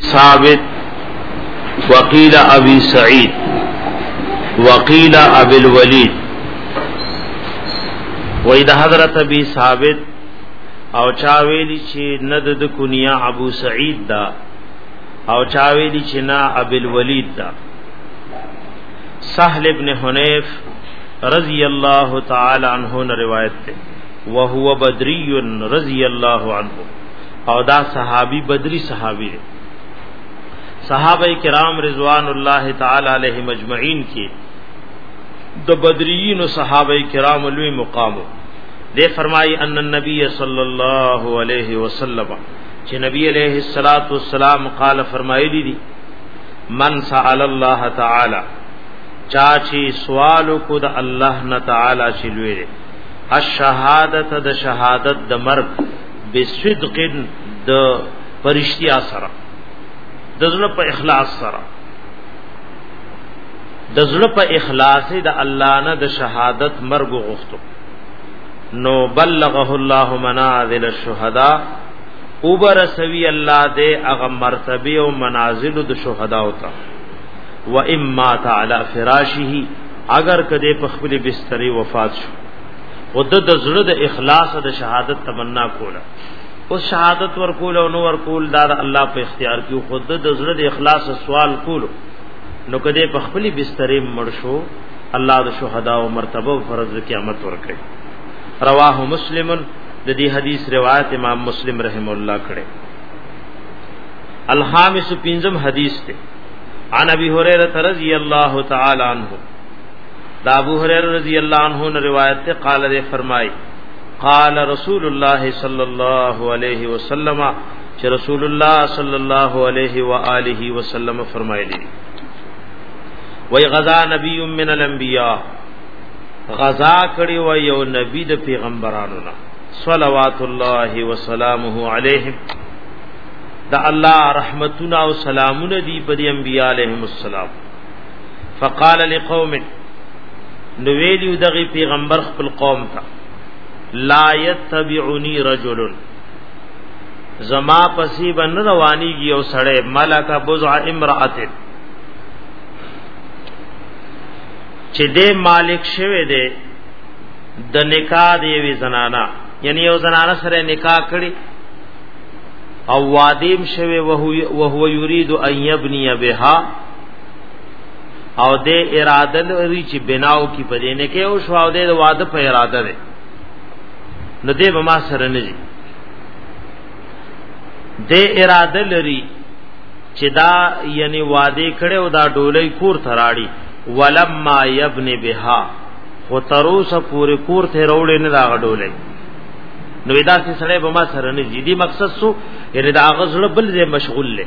ثابت وقیل ابی سعید وقیل ابی الولید وای د حضرت ابی ثابت او چا ویلی چې ند د کنیا ابو سعید دا او چا ویلی چې نا ابی الولید دا سهل ابن حنیف رضی اللہ تعالی عنہ نے روایت تے وهو بدری رضی اللہ عنہ او دا صحابي بدري صحابي دی صحابه کرام رضوان الله تعالی علیهم اجمعین کې د بدریین صحابه کرام لوی مقام دی فرمای ان النبی صلی الله علیه وسلم چې نبی علیہ الصلات والسلام قال فرمایلی دي من سأل الله تعالی چا چې سوال کو د الله نه تعالی چې لوی الشهادت د شهادت د مرګ بصدق د پرشتیا سره د زړه په اخلاص سره د زړه په اخلاص د الله نه د شهادت مرګ غوښتو نو بلغه الله منازل الشهداء اوبر سوی الله دې هغه مرتبه او منازل د شهدا او تا و اما تعالی فراشه اگر کده په خپل بستر وفات شو او د د زړه د اخلاص د شهادت تمنا کوله او شهادت ورکول او نو ورکول دا الله په اختیار کې خود د زړه د اخلاص سوال کولو نو کده په خپل بسترې مړ شو الله د شهدا او مرتبه او فرض قیامت ورکړي رواه مسلم د دې حدیث روایت امام مسلم رحم الله کړي الخامس پنځم حدیث ته عن ابي هريره رضی الله تعالی عنہ دا ابو هريره رضی الله عنه نے روایت ته قال دے فرمای قال رسول الله صلی الله علیه وسلم چې رسول الله صلی الله علیه و آله وسلم فرمایلی وای غزا نبی من الانبیاء غزا کړي و یو نبی د پیغمبرانو نه صلوات الله وسلامه علیهم دا الله رحمتنا او سلامونه دی په انبیاء علیهم السلام فقال لقوم نو ویلیو دغه پیغمبر خپل قوم ته لا یتبعنی رجل زما پسی بن روانیږي او سړی ملک بضع امرأه چې دې مالک شوه دې د نکاح دی وی زنانا یعنی یو زنانا سره نکاح کړي او وادیم شوه وهو یرید ان یبنی بها او د اراده لري چې بناو کې پدې نه کې او شو او د واده په اراده ده نو دې به ما سره نه دي د اراده لري چې دا یعنی واده کړي او دا ډولې کور تراړي ولما یبن بها خو تروسه پورې کور ته وروړي نه دا ډولې نو دا چې سړی به ما سره نه دي دې مقصد سو یعنی دا غزړه بل دې مشغول لې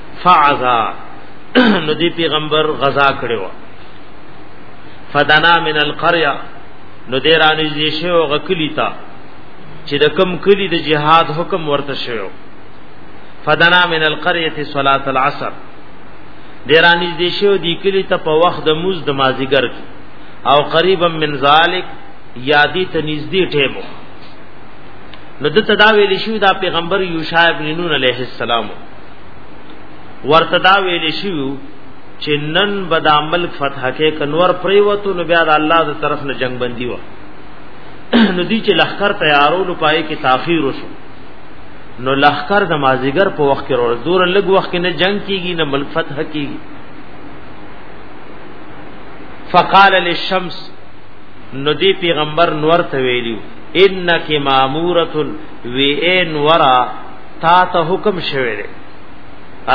فعذا نو دی پیغمبر غزا کړی و فدنا من القريه نو دی را نږدې شو غکلی تا چې د کم کلی د جهاد حکم ورته شو فدنا من القريه صلاه العصر دی را نږدې شو دی کلی ته په وخت د موز د مازیګر او قریبا من ذلک یادی ته نږدې ټیمو نو د تداویل شو دا پیغمبر یوشع ابن نون علیه السلام ورته دا ویل شي چې نن به دا ملک فتح کې کنور پریوتو نو بیا د الله د طرف نه جنگ بندي و نو دی چې لخر تیارولو پای کې تاخير وشو نو لخر د مازیګر په وخت کې ورځ دور لګ وخت کې نه جنگ کیږي نه ملک فتح کیږي فقال للشمس نو دی پیغمبر نور ته ویلی انک مامورتن وی ان ورا تا ته حکم شوه دی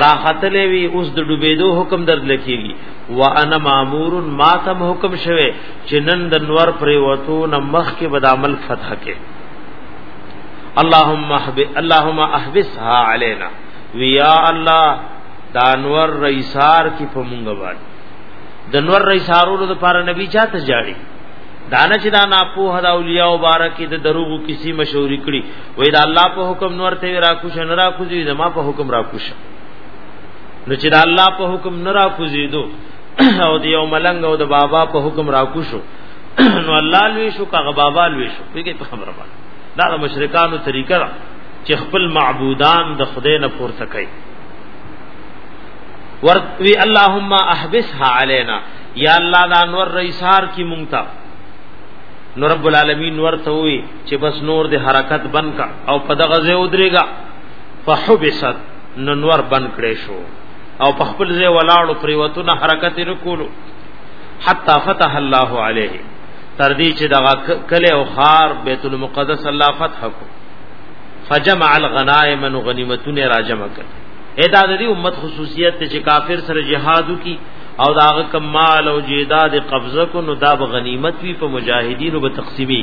راختلې وی اوس د ډوبېدو حکم درد لکېږي وانا مامور ما تم حکم شوه چې نن د نور پر وتو نه مخ کې بد عمل فتح کې اللهم احب اللهم احبسها علينا ويا الله دانور رئیسار کی په مونږ باندې د نور رئیسارولو لپاره نبی چاته جاړي دانه چې دا ناپوه د اولیاء مبارک د دروغو کسی مشورې کړي وې دا الله په حکم نور ته را کوش نه را کوزي زما په حکم را کوش نو چې دا الله په حکم نه را کوزي دو او دی یو ملنګ او د بابا په حکم را کوشو نو الله لوي شو کغه بابا لوي شو پیګه په خبره باندې دا د مشرکانو طریقه ده چې خپل معبودان د خدای نه پورته کوي ورتوی اللهم احبسها علينا یا الله دا نور رئیسار کی مونږ ته نو رب العالمین ورته وی چې بس نور د حرکت بند کا او په دغه ځای ودرېګا فحبست ننور بند کړې شو او په خپل ځای ولاړو پریوتونه حرکت وکولو حتا فتح الله عليه تر دې چې دغه کله او خار بیت المقدس الله فتح کو فجمع الغنائم غنیمتونه راجم کړ ادا د دې امت خصوصیت چې کافر سره جهادو کی او داغه کمال او جیداد قبضه کو نو دا غنیمت وی په مجاهدینو به تقسیمی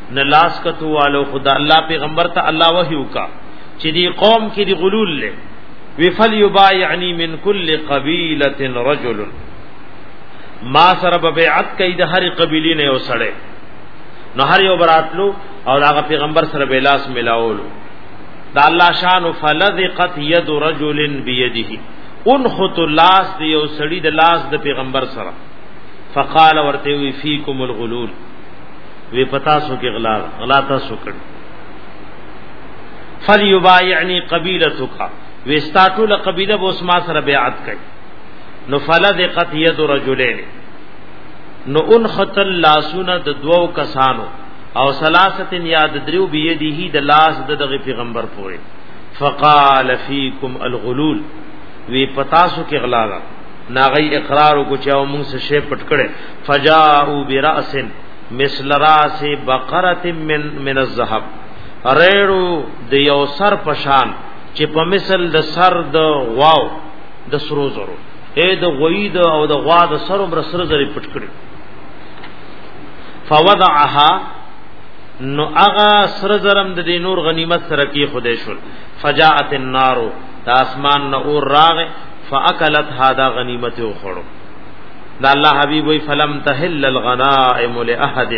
نه لاس کتو والو خدا الله پیغمبر ته الله وحی وکا چې دی قوم کې دی غلول له وی فل یبایعنی من کل قبیله رجل ما سره به بیعت کوي د هر قبیله نه وسړې نو هر یو براتلو او هغه پیغمبر سره به لاس ملاولو دا الله شان فلذقت ید رجل بيدیه ان خط لاس دی یو سړی د لاس د پیغمبر سره فقال ورته وی فیکم الغلول وی پتا سو کې غلا غلا تاسو کړ فلیبایعنی قبیلتک وستا ټول قبیله به اوس ما سره بیعت کړي نو فلذقت ید رجلین نو ان خطل لاسونه د دوو کسانو او ثلاثتن یاد دریو بیدیه د لاس د دغه پیغمبر پوره فقال فیکم الغلول وی پتاسو کې غلا ناغی اقرار کو چاو مونږ څه شی پټ کړي فجاءوا براس مثل راس بقره من من الذهب ریړو د یو سر پشان چې په مثل د سر د غواو د سرو زرو اے د غوی د او د غوا د سر عمر سر زری پټ کړي فوضعها نو اغا سر زرم د دې نور غنیمت سره کې خدای شول فجاءت النار د اسمان نور راغ فاکلت هاذا غنیمت او خړو دا الله حبیب وی فلم تحل الغنائم لاحد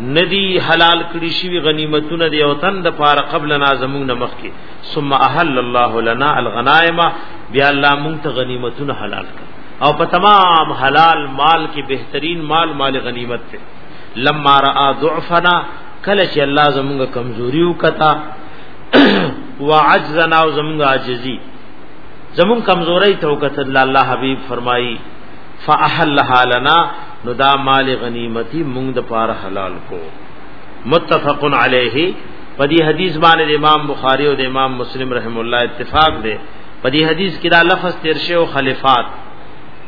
ندی حلال کړي شی غنیمتونه دی او تن د پاره قبل نا زمون مخکي ثم احل الله لنا الغنائم بیا الله مونږ ته غنیمتونه حلال کړ او په تمام حلال مال کې بهترین مال مال غنیمت ته لما را ضعفنا کله چې الله زمونږ کمزوري وکتا وعجزنا او زمونږ عاجزي زمون کمزوري ته وکتل الله حبيب فرمایي فاحلها لنا نو دا مال غنیمتی مونږ د پاره حلال کو متفق علیه په دې حدیث باندې امام بخاری او د امام مسلم رحم الله اتفاق دی په دې حدیث کې دا لفظ ترشه او خلفات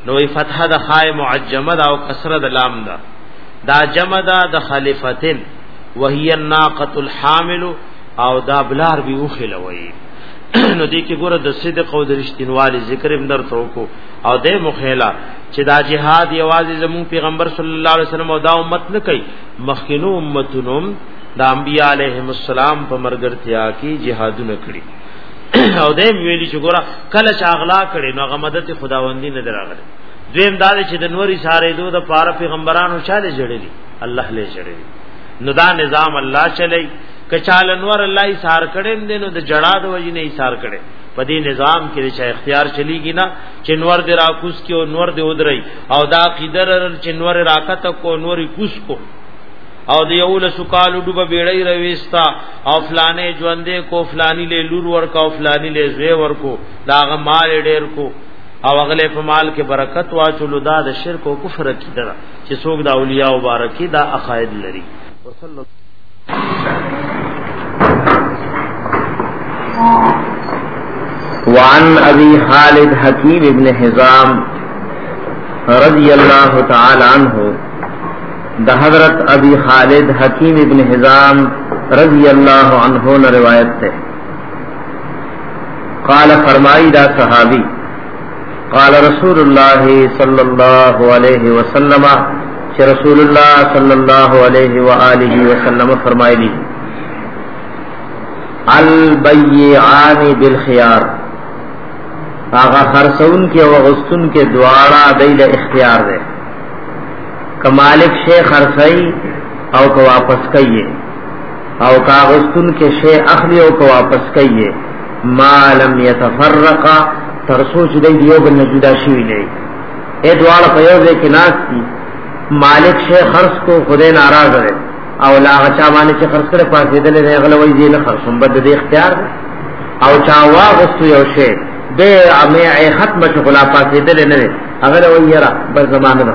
نو ای فتحه د خای معجمه دا او کسره د لام دا دا جمع دا د خلفتن وهي الناقه الحامل او دا بلار به وخلوي نو دې کې ګوره د صدق او د رښتینوالي ذکر هم درته وکړو او دې مخېلا چې دا جهاد یوازې زمون پیغمبر صلی الله علیه وسلم او دا امت نه کوي مخکینو امتونو د انبیاء علیهم السلام په مرګرتیا کې جهادونه کړی او دې ویلي چې ګوره کله چې اغلا کړي نو غمدت خداوندی نه دراغله دویم دا چې د نوري سارې دوه د پاره پیغمبرانو چاله جوړېږي الله له جوړېږي نو دا نظام الله چلی کچال انور الله یې سار کړي نو د جړا د وجې نه یې سار کړي په دې نظام کې چې اختیار چلیږي نه چې نور د راکوس کې او نور د ودري او دا قیدر چې نور راکت کو نور کوس کو او د یو لسو کالو ډوبه بیړی رويستا او فلانه ژوندې کو فلانی له لور ورکا او فلانی له زوی ورکو دا غ مال ډیر کو او اغله په مال کې برکت واچولو دا د شرک او کفر کیدره چې څوک د اولیاء مبارکي دا عقاید لري وصلی وعن ابي خالد حكيم بن حزام رضي الله تعالى عنه ده حضرت ابي خالد حكيم بن حزام رضي الله عنه نے روایت ہے قال فرمائی دا صحابی قال رسول الله صلى الله عليه وسلم چې رسول الله صلى الله عليه واله وسلم فرمایلی البيعان بالخيار هغه خرڅون کې او غستون کې دواړه دایل اختیار ده کمالک شیخ خرڅي او کو واپس کوي او کاغستون کې شی اخلي او کو واپس کوي ما لم يتفرقا تر سوچ دی یو بل نه جدا شي نه اې دواړه په یو ځای کې ناس دي مالک شی خرص کو خدای ناراض دی او لا غچا باندې چې خرص کړي پاتې دل نه غلوي دی نه خرص هم بد دی اختیار او چا واغستو یو شی به امه ختم شو خلا پاتې دل نه هغه ویرا بس زمانه نه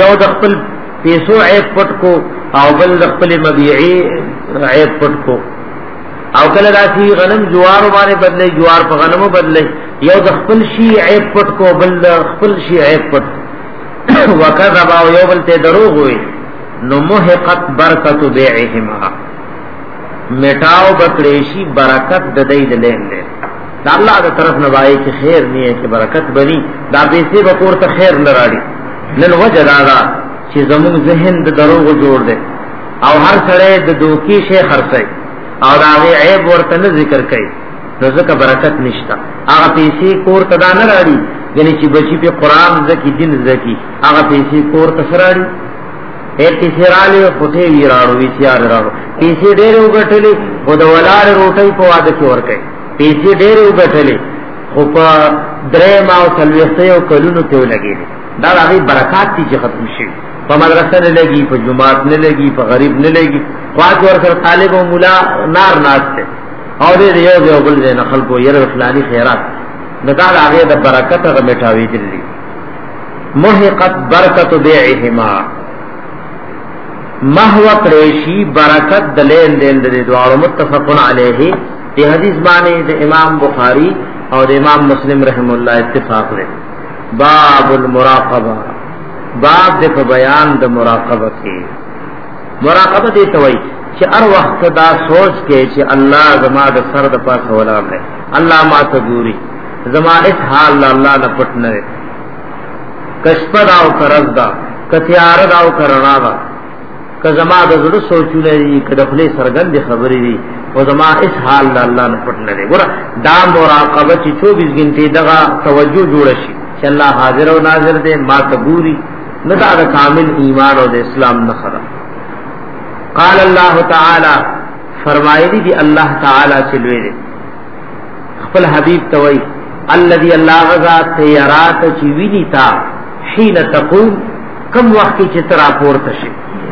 یو د خپل پیسو عیب پټ کو او بل د خپل مبيعي عیب پټ کو او کله داسي غنم جوار باندې بدلې جوار په غنمو بدلې یو د خپل شي عیب پټ کو بل د خپل شي عیب پټ وکذب او یو بل ته دروغ وي نو محقت برکت بيعهما میټاو بکړې شي برکت د دې د لین لین دا الله د طرف نه وایي چې خیر نه چې برکت بني دا پیسې به کور ته خیر نه راړي نن وجه دا ده چې زموږ ذهن د دروغ جوړ دی او هر سړی د دوکي شي خرڅي او دا غي عیب ورته نه ذکر کوي نو ځکه برکت نشته هغه پیسې کور ته دا نه راړي یعنی چې بچی په قران زکی دین زکی هغه پیسې کور ته سراړي اے پیسې راړي خټه وی راړو وی سیار راړو پیسې ډېر وګټلې خو د ولار روټي په واده کې ورکړي پیسې ډېرې وګټلې خو په درې ما او څلوېښتۍ او کلونو کې ولګېدې دا د هغې برکات دي چې ختم شي په مدرسه نه لګي په جماعت نه لګي په غریب نه لګي خواج ور سره طالب او مولا نار ناز دی او دې یو یو بل دې نه خلکو یې فلاني خیرات نه دا هغه د برکت هغه میټاوي دي محقت برکت بیعهما محو کړی شي برکت د لین دین د دوه متفقن علیه دی حدیث باندې د امام بخاری او د امام مسلم رحم الله اتفاق لري باب المراقبه باب د په بیان د مراقبه کې مراقبه دې توي چې هر وخت دا سوچ کې چې الله زما د سر د پاسه ولاړ دی الله ما ته ګوري زما اس حال لا الله نه پټ نه کشپدا او کرز دا کتیار دا او کرنا دا که زما د زړه سوچونه دي که د خپل سرګند خبرې دي او زما اس حال له الله نه پټ نه دی ګور دا مراقبه چې 24 غنټه دغه توجه جوړ شي چې الله حاضر او ناظر دی ما تبوري نه دا د کامل ایمان او د اسلام نه خره قال الله تعالی فرمایلی دی الله تعالی چې لوی دی خپل حبیب توي الذي الله غزا تیارات چې ویني تا حين تقوم کم وخت کې چې تر راپورته شي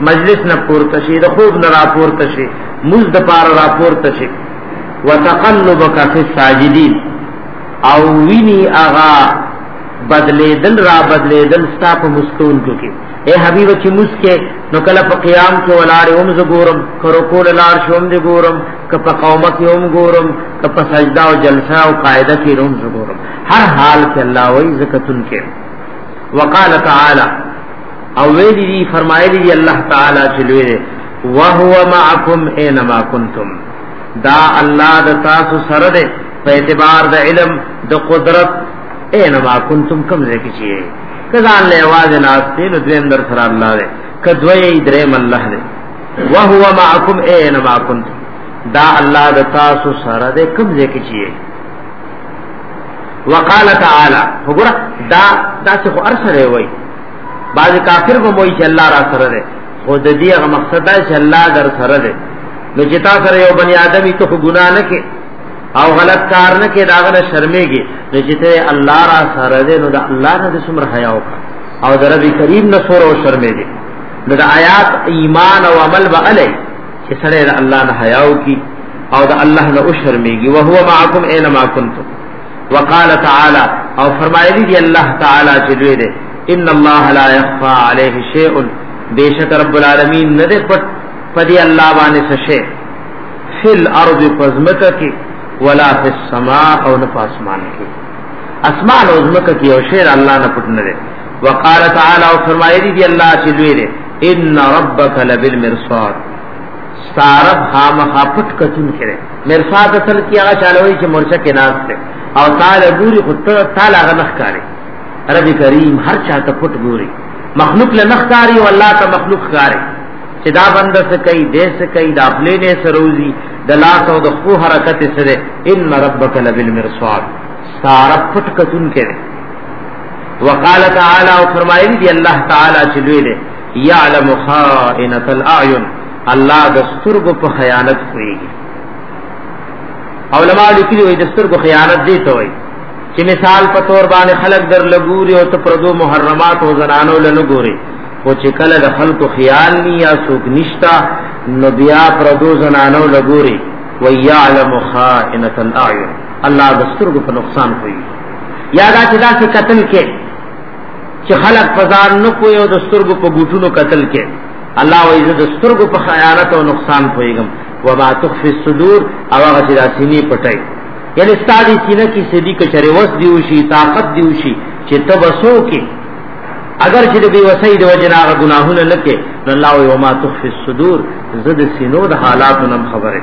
مجلس نه پورته شي د خوب نه راپورته شي مز د پار راپورته شي وتقلبك في الساجدين او ویني اغا بدلیدل را بدلیدل ستا په مستون کې اے حبیب چې مسکه نو کله په قیام کې ولار اوم ز ګورم کرو کول لار شوم دې ګورم ک په قومه کې اوم ګورم ک په سجدا او جلسه او قاعده کې روم ز ګورم هر حال کې الله وای زکتون کې وقال تعالی او ویلی دی فرمایلی دی الله تعالی چې لوی دی وهو معکم اينما کنتم دا الله د تاسو سره دی په اعتبار د علم د قدرت اينما کنتم کوم ځای کې چی کزان له आवाज ناشته نو دویم در سره الله دی کدوی دریم الله دی وهو معکم اينما کنتم دا الله د تاسو سره دی کوم ځای کې چی وقال تعالی وګوره دا دا څه خو ارسره وای بعض کافر به وای چې الله را سره ده خو د دې هغه مقصد دا چې الله در سره ده نو چې تا سره یو بنی آدمی ته ګناه نه کې او غلط کار نه کې دا غره شرمېږي نو چې ته الله را سره ده نو دا الله نه د سمره حیا وکړه او د ربي کریم نه سور او شرمېږي نو د آیات ایمان او عمل به علی چې سره د الله نه حیا وکي او د الله نه او شرمېږي او هو معکم اينما کنتم وقال تعالی او فرمایلی دی الله تعالی چې دوی دې ان الله لا يخفى عليه شيء بیشک رب العالمین نه دې پټ پدی الله باندې څه شي فل ارض پزمک کی ولا فی السماء او نه پاسمان کی اسمان او زمک کی او شیر الله نه پټ نه وقال تعالی او فرمایلی دی الله چې لوی دی ان ربک لبالمرصاد ستارب خامخا پټ کتون کړي مرصاد اصل کې هغه چالووي چې مورچه کې ناز ته او تعالی ګوري خو تعالی هغه نخ کاری رب کریم هر چا ته پټ ګوري مخلوق له نخ کاری او الله ته مخلوق کاری چې دا بند څه کوي دې څه کوي دا خپل نه سروزي د لاس او د خو حرکت سره ان ربک لبالمرصاد ستارب پټ کتون کړي وقال تعالی او فرمایلی دی الله تعالی چې دوی دی یعلم خائنۃ الاعین الله د سترګو په خیانت کوي علماء لیکلي وي د سترګو خیانت دی ته وي چې مثال په تور باندې خلق در لګوري او ته پردو محرمات او زنانو لنه ګوري او چې کله د خلکو خیال ني یا سوق نشتا نو بیا پردو زنانو لګوري ويعلم خائنۃ الاعین الله د سترګو په نقصان کوي یا دا چې داسې قتل کې چې خلق په ځان نه پوي او د سترګو په ګوټونو قتل کې الله وایي زه د سترګو په خیانت او نقصان پويګم و ما تخفي الصدور او هغه چې داسینی پټای یعنی ستادي سینه کې سدي کچره وس دیو شي طاقت دیو شي چې تبسو کې اگر چې د بی وسۍ د وجنا غ ګناهونه نه کې نو الله وایي و ما تخفي الصدور زه د سینو د حالاتو نم خبره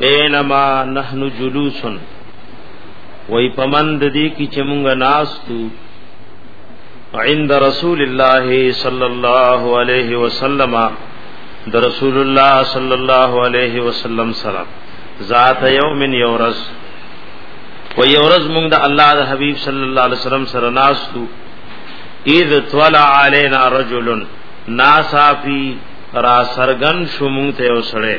بینما نحن جلوسن وای پمند دی کی چې مونږ ناستو عند رسول الله صلی الله علیه وسلم د رسول الله صلی الله علیه وسلم سره ذات یوم یورز و یورز مونږ د الله د حبیب صلی الله علیه وسلم سره ناستو اذ طلع علینا رجل ناسافی را سرغن شومون ته وسړی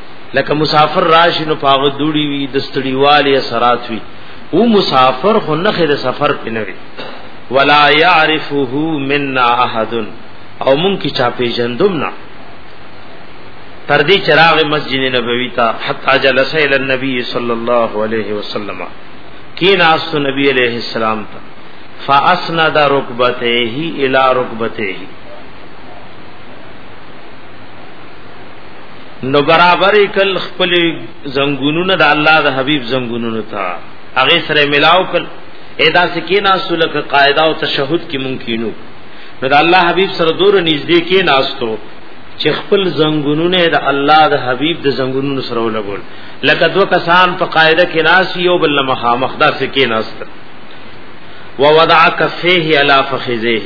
لکه مسافر راشي نو پاغه دوړي وي د ستړيوالي اثرات وي او مسافر خو نه خې د سفر پنوي ولا يعرفه منا احد او مونږ کی چا پیژندوم نه تر دې چراغ مسجد نبوي ته حتا جلس الى النبي صلى الله عليه وسلم کین است نبی علیہ السلام ته فاسند ركبته الى ركبته نو برابر کل خپل زنګونونه د الله د حبيب زنګونونو ته هغه سره ملاو کل ادا سکینا سلک قاعده او تشهود کې ممکنو نو د الله حبيب سره دور نږدې کې ناستو چې خپل زنګونونه د الله د حبيب د زنګونونو سره ولګول لکه دوه کسان په قاعده کې ناسي او بل مخامخ داسې کې ناست ووضع کفيه على فخذه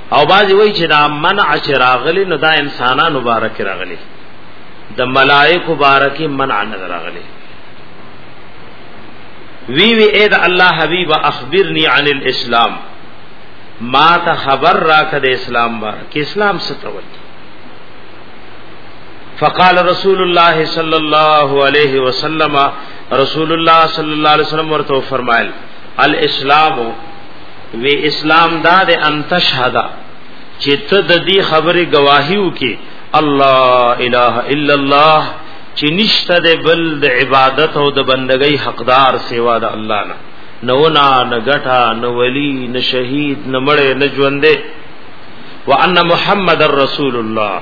او بعضی وای چې دا منع چې راغلی نو دا انسانانو مبارک راغلی د ملائکه مبارک منع نه راغلی وی وی اے دا الله حبیب اخبرنی عن الاسلام ما ته خبر راکه د اسلام بار کې اسلام ستوي فقال رسول الله صلی الله علیه وسلم رسول الله صلی الله علیه وسلم ورته فرمایل الاسلام وی اسلام دا د ان تشهد چې ته د دې خبره گواهی وکي الله اله الا الله چې نشته د بل د عبادت او د بندګۍ حقدار سوا د الله نه نو نا نه غټا نه ولی نه شهید نه مړ نه ژوندې وان محمد رسول الله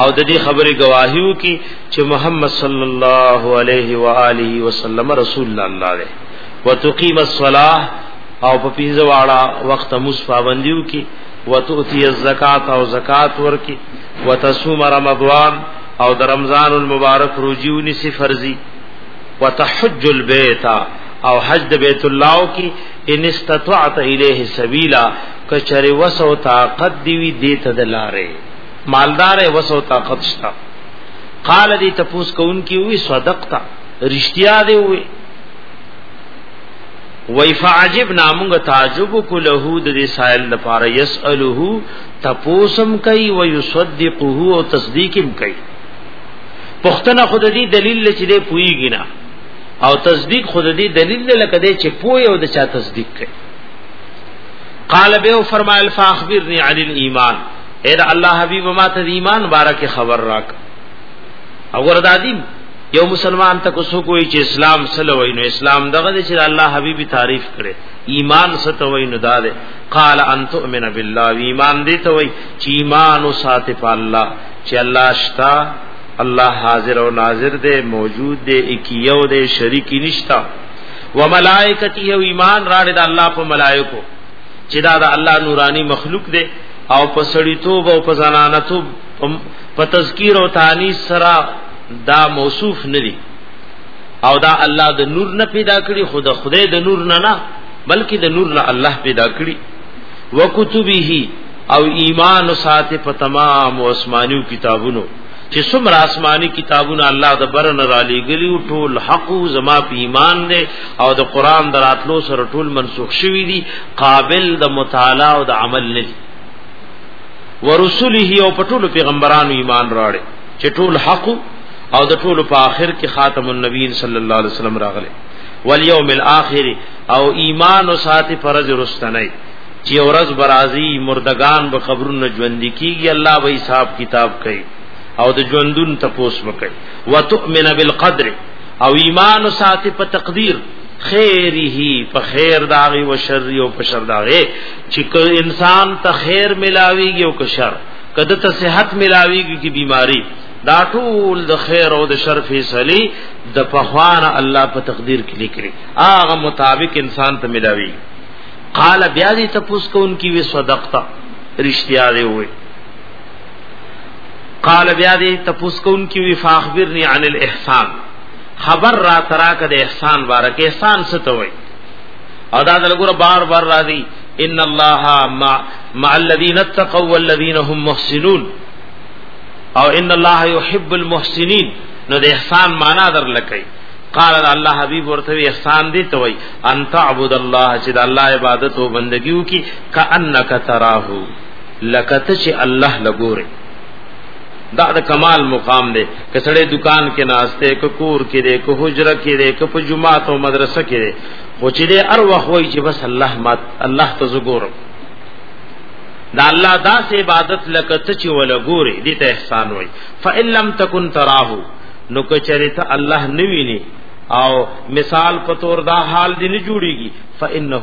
او د دې خبرې گواهی وکي چې محمد صلی الله علیه و آله وسلم رسول الله دی وتقیم الصلاه او په پینځه واړه وخت موس پابندیو کی وتؤتی الزکات او زکات ورکی وتصوم رمضان او د رمضان المبارک روزیو نسی فرضی وتحج البیت او حج د بیت الله کی ان استطعت الیه سبیلا کچری وسو طاقت دیوی دیت دلاره مالدار وسو طاقت شتا قال دی تپوس کون کی وی صدقتا رشتیا دی وی وای فعجب نامغ تعجب کوله د دې سائل لپاره يسأله تپوسم کوي و يصدقه او تصدیقم کوي پښتنه خود دې دلیل چې دې پويږي نه او تصدیق خود دې دلیل لکه دې چې پوي او د چا تصدیق کوي قال به فرمایل فاخبرني عن الايمان اے الله حبيب ما ته ایمان بارکه خبر راک او ردادیم یو مسلمان ته کو سو کوئی چې اسلام سره وای نو اسلام دغه چې الله حبیبی تعریف کړي ایمان ست وای نو دار قال ان تؤمن بالله ایمان دې ته وای چې ایمان او سات په الله چې الله شتا الله حاضر او ناظر دې موجود دې اکیو دې شریک نشتا و ملائکتی او ایمان راړي د الله په ملائکو چې دا د الله نورانی مخلوق دې او په سړیتوب او په زنانتوب په تذکیر او تانیث سره دا موصوف نه دي او دا الله د نور نه پیدا کړی خو د خدای د نور نه نه بلکې د نور نه الله پیدا کړی وکتبه او ایمان ساته په تمام آسمانیو کتابونو چې څومره آسماني کتابونه الله د برن را لېګلی ټول حق زما په ایمان دی او د قران دراتلو سره ټول منسوخ شوی دی قابل د مطالعه او د عمل نه ورسله او پټول پیغمبرانو ایمان راړي چې ټول حق او د ټول په آخر کې خاتم النبیین صلی الله علیه وسلم راغله والیوم الاخر او ایمان او ساتي فرض رستنی چې ورځ برازي مردگان به قبرونو ژوند کیږي الله به حساب کتاب کوي او د ژوندون تپوس وکړي وتؤمن بالقدر او ایمان او ساتي په تقدیر خیره په خیر داغي او شر او په شر داغي چې انسان ته خیر ملاويږي او که شر کده ته صحت ملاویږي کی بیماری دا ټول د خیر او د شر فیصله د پخوان الله په تقدیر کې لیکلي هغه مطابق انسان ته ملاوي قال بیا دې تپوس کو ان کی وی صدقتا رشتیا دی وې قال بیا دې تپوس کو ان کی وی فاخبرنی عن الاحسان خبر را ترا کده احسان بارک احسان ستوي او دا دلګور بار بار راځي ان الله ما مع الذين اتقوا والذين هم محسنون او ان الله يحب المحسنين نو د احسان معنا در لکې قال الله حبيب ورته احسان دي ته وي ان تعبد الله چې د الله عبادت او بندګي وکي کانک تراه لکته چې الله لګوري دا د کمال مقام دی کسړې دکان کې ناشته ک کور کې دی ک حجره کې دی ک په جمعه او مدرسه کې دی خو چې دې ار وخت وای چې بس الله ما الله ته زګورم دا الله دا سه عبادت لکه ته چې ولا ګوري دې ته احسان وای فإن لم تکن تراه نو کچری ته الله نویني او مثال په تور دا حال دې نه جوړيږي فإنه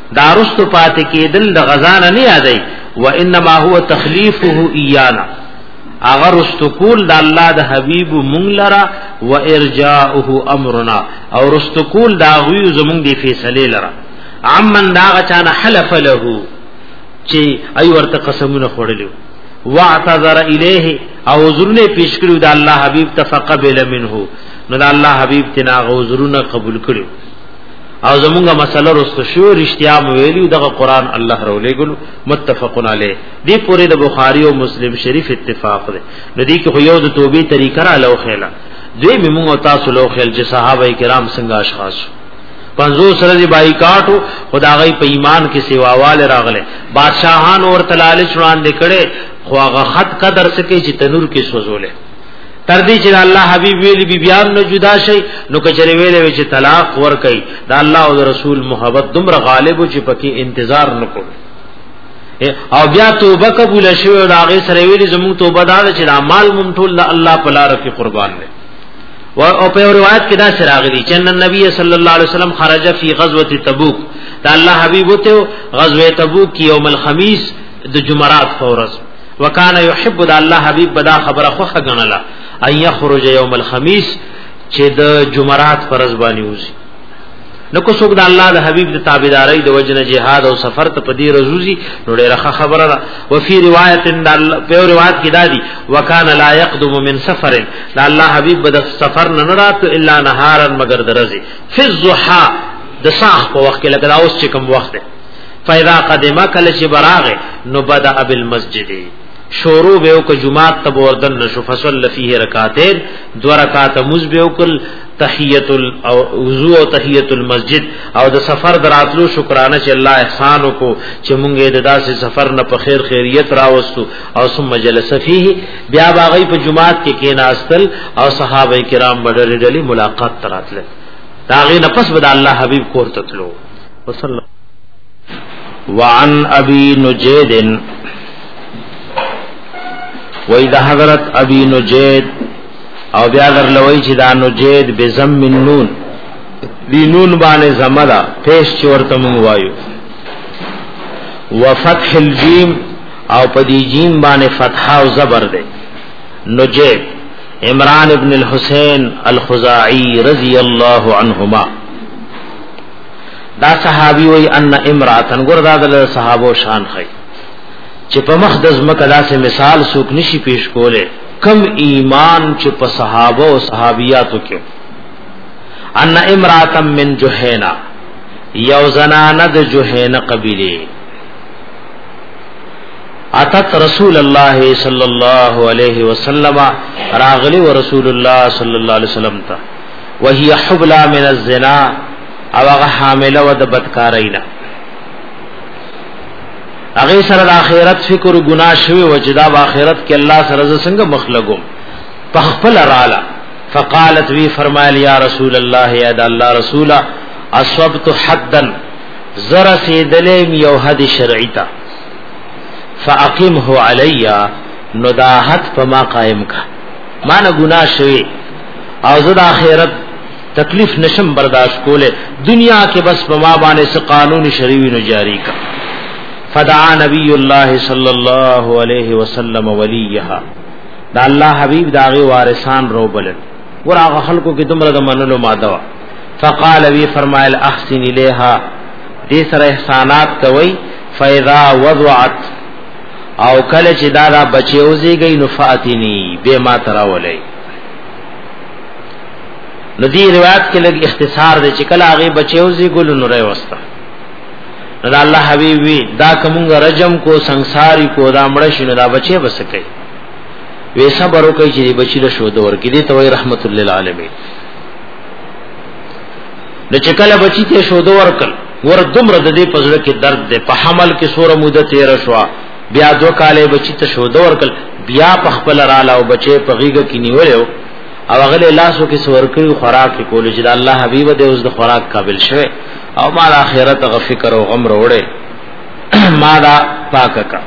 دارست پات کېدل د غزان نه یادای و انما هو تخلیفه ایانا اغه رست کول د الله د حبیب مونږ لرا و ارجاءه امرنا او رست کول دا غوی زمونږ دی فیصله لرا عمن دا غچان حلف له چې ای ورته قسمونه خوړلو واعتذر الیه او زرنه پیش کړو د الله حبیب تفقبل منه نو د الله حبیب تنا غوزرونه قبول کړو او زمونږه مسله رستو شو رښتیا مو ویلو دغه قران الله رولې ګل متفقن علی دی پوره د بخاری او مسلم شریف اتفاق دی نو دی کې یو د توبې طریقه را لو خیلا دوی موږ تاسو لو خیل چې صحابه کرام څنګه اشخاص پنځو سره دی بایکاټو خدای په ایمان کې سیواواله راغله بادشاہان اور تلالچ وړاندې کړي خو هغه خط قدر سکه چې تنور کې سوزوله تر دې چې الله حبيب ویلي بي بیان نه جدا شي نو کچره ویلې وی چې طلاق ور کوي دا الله او رسول محبت دومره غالب چې پکې انتظار نکوي او بیا توبه قبول شوه او هغه سره ویلي زموږ توبه دا چې د مال مونږ ټول الله په لار کې قربان دي او په روایت کې دا سره راغلي چې نبی صلی الله علیه وسلم خرج فی غزوه تبوک دا الله حبیب ته غزوه تبوک یوم الخمیس د جمعرات فورز وکانه يحب د الله حبيب بدا خبره خوخه غنله اي يخرج يوم الخميس چې د جمعرات پر ورځ باندې وځي نو کو څوک د الله د حبيب د تابعداري د وجنه جهاد او سفر ته پدی رزوزي نو ډیره خبره ده او فی روایت د په روایت کې دادی وکانه لا يقدم من سفر د الله حبيب بد سفر نه نه راتو الا نهارا مگر درځي فی الضحى د ساخ په وخت کې لکه دا اوس چې کوم وخت دی فاذا قدم کله چې براغه نو بدا اب المسجد شورو به وک جمعات تب وردن نشو فصل فيه رکعتين دو رکعات مز به وکل تحیت او وضو او تحیت المسجد او د سفر دراتلو شکرانه چې الله احسان کو چې مونږه د داسې سفر نه په خیر خیریت راوستو او ثم جلس فيه بیا باغی په جمعات کې کیناستل او صحابه کرام بدل ډلی ملاقات تراتل داغه نفس بد الله حبیب کور تتلو وصلی وعن ابي نجيد واذا حضرت ابي نجيد او بیا در لوي چې دا نجيد بزم النون دی نون باندې زمدا پیش چې ورته مونږ وایو وفتح الجیم او په دې جیم باندې فتحه او زبر ده نجيب عمران ابن الحسين الخزاعي رضي الله عنهما دا صحابي وای ان امراتن ګور دا د صحابه شان خي چې په مخ د زمکه داسې مثال سوک نشي پیش کوله کم ایمان چې په صحابه او صحابياتو کې ان امراتن من جوهینا یو زنانه د جوهینا قبيله اتت رسول الله صلی الله علیه وسلم راغلی و رسول الله صلی الله علیه وسلم ته وهي حبلا من الزنا او هغه حامله و د بدکارۍ نه هغه سره د آخرت فکر ګنا شوی و چې دا د آخرت کې الله سره څنګه مخ لګوم په خپل رااله فقالت وی فرمایل یا رسول الله یا د الله رسولا اصبت حدا زرا سیدلم یو حد شرعی تا فاقمه علیا نو دا حد په ما قائم کا ما نه ګنا شوی او زه د آخرت تکلیف نشم برداشت کوله دنیا کې بس په ما باندې څه قانون شریوی نه جاری کا فدعا نبی الله صلی الله علیه وسلم ولیها دا الله حبیب داغه وارثان رو بل ور هغه خلکو کې دومره د منلو ماده وا فقال وی فرمایل احسن الیها دې سره احسانات کوي فاذا وضعت او کله چې دا دا بچیوزیږي نفعتنی به ما تراولای ندی روایت کې لګ اختصار دی چې کله هغه بچیو زی ګل نور وستا دا الله حبیب وی دا کومګ رجم کو ਸੰساری کو دا مړ شنو دا بچي بس کوي وې صبر وکړي چې بچی له شو دور کې دي ته وای رحمت للعالمین نو چې کله بچی ته شو دور کړ ور دومره د دې پزړه کې درد ده په حمل کې سوره مدته تیر شوه بیا دو کاله بچی ته شوده ورکل بیا په خپل را لاو بچي په غیګه کې نیولیو او هغه لاسو کې سور کړی خوراک کول چې الله حبیب دې اوس د خوراک قابل شوه او ما د اخرت غ فکر او غم وروړي ما دا پاک کا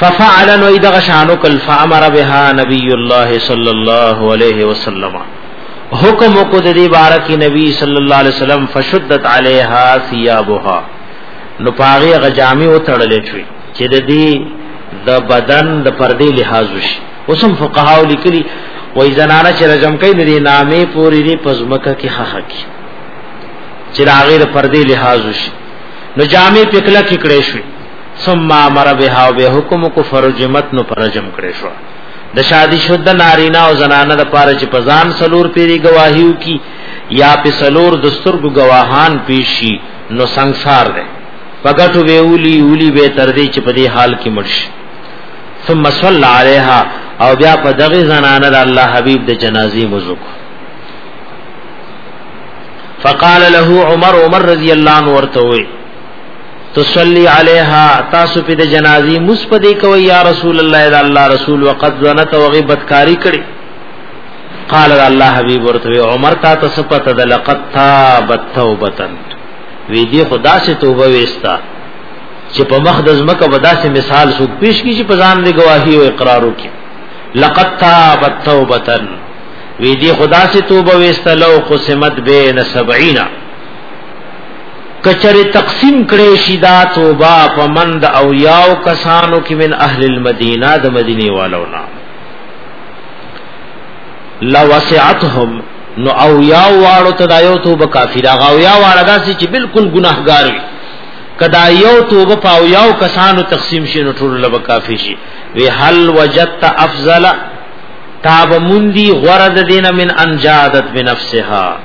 ففعل نو اذا غشانو کل فامر بها نبی الله صلی الله علیه وسلم حکم کو د دې بارکی نبی صلی الله علیه وسلم فشدت علیها ثيابها نو پاغي هغه جامع وتړلې شوې چې د دې د بدن د پردې لحاظ وشي اوسم فقهاو لیکلي وای زنانه چې رجم کوي د دې نامې پوری دې پزمکه کې خخه کی چې راغې د پردې لحاظ وشي نو جامع پکلا کې کړې شوې ثم امر بها او به حکم کو فرجمت نو پرجم کړې شو د شادي شوه نارینا او زنانه د پاره چې پزان سلور پیری گواهیو کی یا په سلور دستور ګواهان پیشي نو سنگسار دی پګټو به اولی اولی به تر دې چې په دې حال کې مرش ثم صلى عليها او بیا په دغه زنانه د الله حبيب د جنازي مزو فقال له عمر عمر رضی الله عنه ورته وي تصلي عليها تاسو په د جنازي مصپدې کوي یا رسول الله الا الله رسول وقد زنت وغيبت کاری کړي قال الله حبيب ورته عمر تا تصفت د لقد تابت توبتن وی دی خدا سے توبه وستا چې په مخ د زمکه ودا سے مثال سو پیش کی چې په ځان دی گواہی او اقرار وکي لقد تابت توبتن وی دی خدا سے توبه وستا لو قسمت بین 70 کچره تقسیم کړي شي دا توبه په مند او یاو کسانو کې من اهل المدینه د مدینه والو نه لوسعتهم نو او یا واړو ته دا یو توبه کافی دا او یا واړه دا چې بالکل ګناهګار وي کدا یو توبه پاو یو کسانو تقسیم شي نو ټول لبه کافی شي وی هل وجدت افضل تاب مندی غرد دین من انجادت بنفسها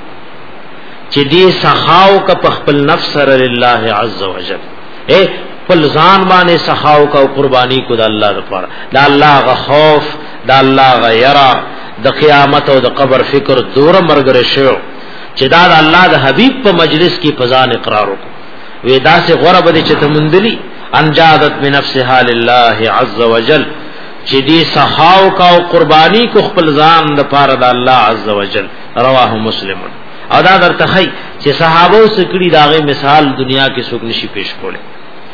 چې دې سخاو کا خپل نفس سره لله عز وجل اے خپل ځان باندې سخاو کا قربانی کو د الله لپاره دا الله غ خوف دا الله غیرا د قیامت او د قبر فکر دور مرګره شو چې دا د الله د حبیب په مجلس کې پزان اقرار وکړو وې دا سه غره بده چې ته مندلی انجادت من نفسها لله عز وجل چې دې صحاو کا او قربانی کو خپل ځان د پاره د الله عز وجل رواه مسلم او دا درته هي چې صحابه سکړي داغه مثال دنیا کې څوک نشي پیش کوله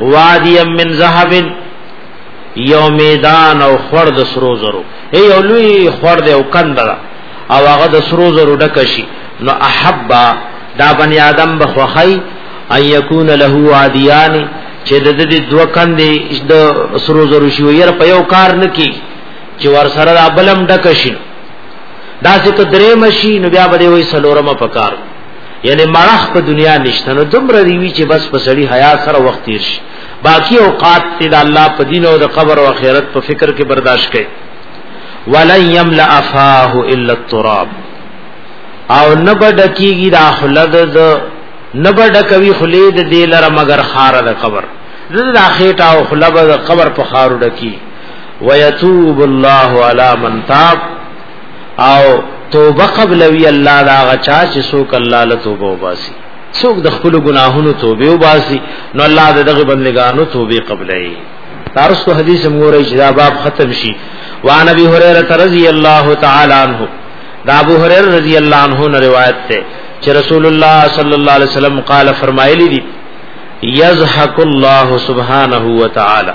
وادی من ذهب یو میدان او خور د سرو زرو ای یو لوی خور د او کندره او هغه د سرو زرو ډک شي نو احبا دا بنی آدم بخوخی ان یکون له وادیان چې د دې دوه کندې د سرو زرو شي یره په یو کار نکی چې ور سره د بلم ډک شي دا چې درې مشي نو بیا به وي سلورمه پکار یعنی مرخ په دنیا نشته نو دومره ریوی چې بس په سړی حیا سره وخت تیر شي باقی اوقات ته د الله په دین او د قبر او آخرت په فکر کې برداشت کړي ولن یملا افاه الا التراب او نبډ کیږي د اخلد د نبډ کوي خلید دی لره مگر خار د قبر د اخیټ او خلب د قبر په خار ډکی ويتوب الله على من تاب او توبه قبلوي الله دا غچا چې څوک الله له توبه وباسي څوک د خپل ګناهونو توبه وباسي نو الله دغه بندگانو توبه قبلای تارسو حدیث مورې چې دا باب ختم شي وان ابي هريره رضی الله تعالی عنہ دا ابو هريره رضی الله عنه نه روایت ده چې رسول الله صلی الله علیه وسلم قال فرمایلی دي یضحک الله سبحانه وتعالى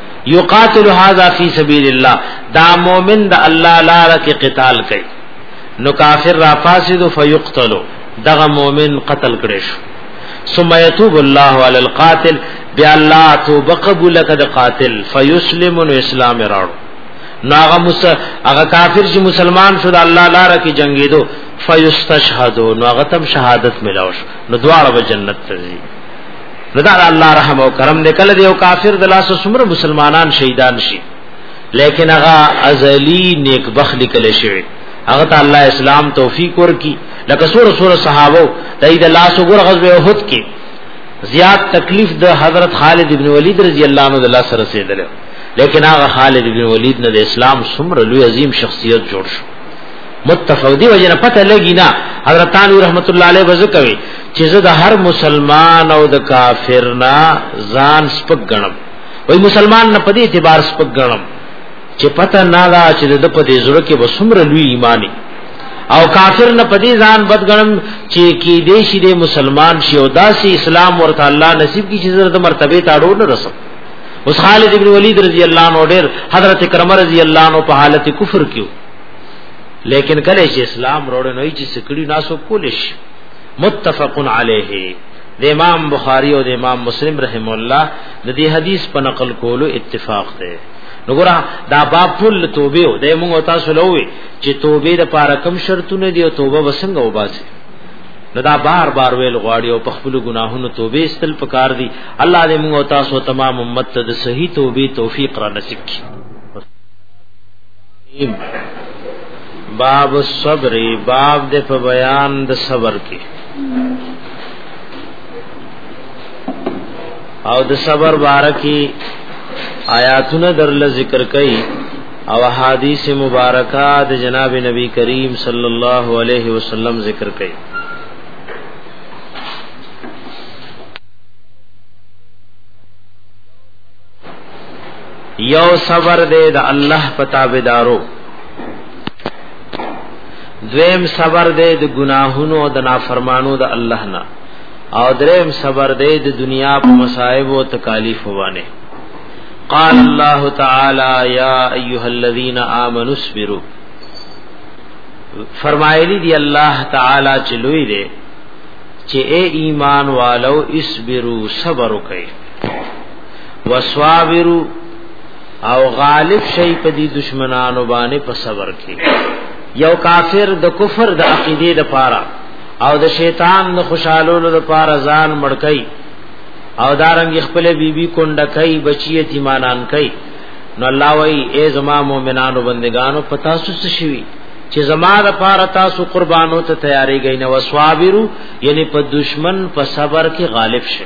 یقاتل هذا فی سبیل الله دا مؤمن د الله لپاره کې قتال کوي نو کافر را فاسد فیقتل دغه مؤمن قتل کړي شو ثم يتوب الله على القاتل بیا الله توبه قبول کړه قاتل فیسلم نو اسلام راړو نو هغه مس هغه کافر چې مسلمان شو د الله لپاره کې جنگیدو فیستشهدو نو هغه تم شهادت ملاوش نو دواړه جنت ته ځي نو دا الله رحم او کرم دې کله دې او کافر د لاس سمره مسلمانان شهیدان شي لیکن هغه ازلی نیک بخ لیکل شوی هغه ته الله اسلام توفیق ورکی لکه سور سور صحابه دای د لاس وګور غزوه احد کې زیات تکلیف د حضرت خالد ابن ولید رضی الله عنه د لاس رسیدل لیکن هغه خالد ابن ولید نه د اسلام سمره لوی عظیم شخصیت جوړ شو متفق دی وجنه پته لګی نه حضرت علی رحمت الله علیه وزکوي چې زه د هر مسلمان او د کافر نه ځان سپک غنم وای مسلمان نه پدې اعتبار سپک غنم چې پته نه لا چې د په دې زړه کې وسمر لوی ایمانی او کافر نه پدې ځان بد غنم چې کې دې شي د مسلمان شي او داسې اسلام ورته الله نصیب کی چې زړه مرتبه ته اړو نه رسم اوس خالد ابن ولید رضی الله عنه ډېر حضرت کرمه رضی الله عنه په حالت کفر کې لیکن کله چې اسلام وروړ نه چې سکړي ناسو کولیش متفقن علیه د امام بخاری او د امام مسلم رحم الله د دې حدیث په نقل کولو اتفاق دی نګورا دا باب ټول توبه او د موږ تاسو لوي چې توبه د پاره کم شرطونه دی او توبه وسنګ او باسي نو دا بار بار ویل غواړي او په خپل ګناهونو توبه استل پکار دي الله دې موږ تاسو تمام امت ته د صحیح توبه توفیق را نصیب کړي باب الصبر باب د په بیان د صبر کې او د صبر بارکی آیاتونه درل ذکر کئ او حدیث مبارکہ د جناب نبی کریم صلی الله علیه وسلم ذکر کئ یو صبر دے د الله پتا بدارو دویم صبر دے د گناہونو او د نافرمانو د الله نه او دریم صبر دے د دنیا په مصائب او تکالیف باندې قال الله تعالی یا ایها الذین آمنوا اصبروا فرمایلی دی الله تعالی چې لوی دی چې اے ایمان والو اصبروا صبر وکړئ وصابرو او غالب شي په دې دشمنانو باندې په صبر کې یو کافر د کفر د عقیده د پاره او د شیطان د خوشالولو د پاره ځان مړکای او دارنګ خپل بیبي کونډه کوي بچی یتیمانان کوي نو الله وای اے زما مؤمنانو بندگانو پتا سوس شوی چې زما د پاره تاسو قربانو ته تیاری گئی نو صابرو یعنی په دشمن په صبر کې غالب شئ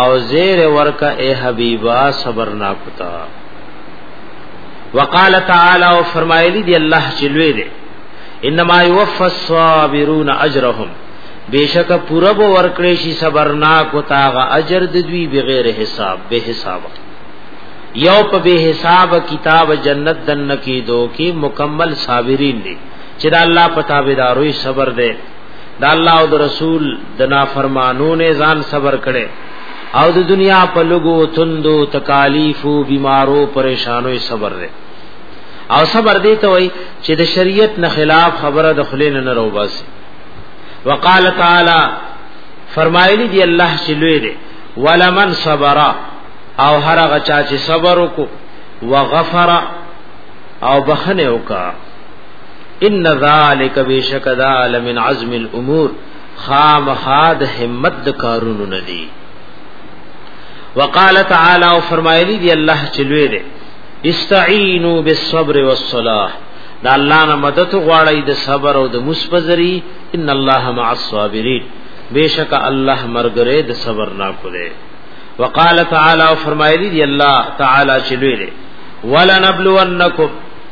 او زیر ورکا اے حبیبا صبر نا کتا وقال تعالی او فرمایلی دی الله چلوې دی انما یوفى الصابرون اجرهم بیشک پورا به ورکړې شي صبرنا کو تاغه اجر د دوی بغیر حساب به حساب یو په به حساب کتاب جنت دن کی دو کی مکمل صابرین دي چې د الله پتا بيداروي صبر ده دا الله او د رسول د نافرمانو نه ځان صبر کړي او د دنیا په لګو تندو تکالیف او بیمارو پریشانو صبر لري او صبر دی ته وای چې د شریعت نه خلاف خبره د خلین نه روباس وقال تعالی فرمایلی دی الله چې لوی دی ولمن صبر او هر هغه چا چې صبر وکړو وغفر او بخنه وکړه ان ذالک بیشک ذال من عزم الامور خام خاد همت د کارونو ندی وقال تعالی او فرمایلی دی الله چلوې دی استعینوا بالصبر والصلاه دا الله نه مدد غواړی د صبر او د مصبذری ان الله مع الصابرین بیشک الله مرګره د صبر نه کوله وقال تعالی فرمایلی دی الله تعالی چلوی دی ولنبلونکم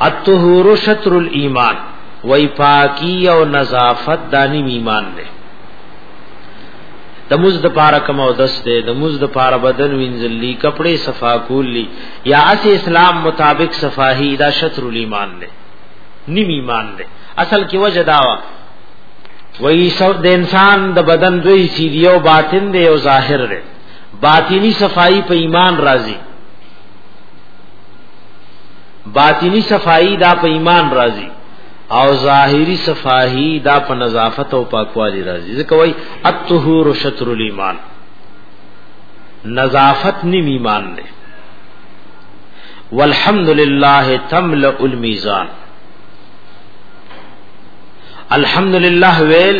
الطهور شطر الايمان وای پاکی او نظافت دانی ایمان دی د مز د پاره کم او دس دی د مز د پاره بدن وینځلی کپڑے صفا کولی یا اس اسلام مطابق صفاهی دا شطر الايمان دی نیم ایمان دی اصل کې وجه داوا وای سو د انسان د بدن دوی چې یو باطن دی او ظاهر دی باطینی صفائی په ایمان راضی باطنی صفائی دا په ایمان راضی او ظاهری صفائی دا په نظافت او پاکوالی راضی ځکه وای الطهور شطر الايمان نظافت نیم ایمان نه والحمد لله تملأ الميزان الحمد لله ویل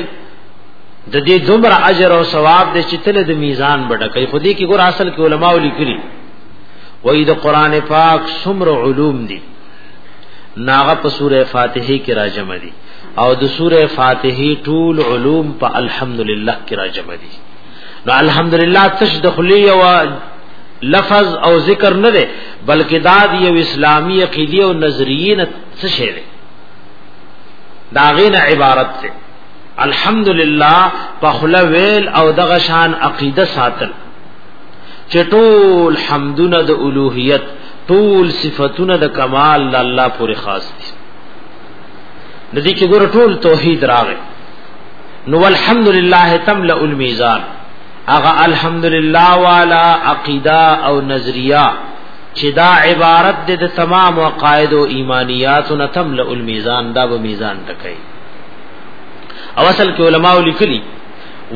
د دې دومره اجر او ثواب دې چې تل د میزان بډکې خو دې کې ګور اصل کې علما ولیکلي وای د قران پاک سمر علوم دي ناغه په سوره فاتحه کې راجم دي او د سوره فاتحه ټول علوم په الحمدلله کې راجم دي نو الحمدلله تش دخلی او لفظ او ذکر نه ده بلکې دا دی او اسلامی عقیده او نظریه نه څه شی ده دا غینه عبارت ده الحمدلله په خلا ویل او دغه شان عقیده ساتل چټول حمدونه د الوهیت ټول صفاتونه د کمال د الله پورې خاص دي د دې کې ګور ټول توحید راغی نو الحمدلله تملا المیزان اغه الحمدلله والا عقیده او نظریه چې دا عبارت د تمام عقاید او ایمانیات نه تملا المیزان دا به میزان تکي او اصل کې علما لیکلي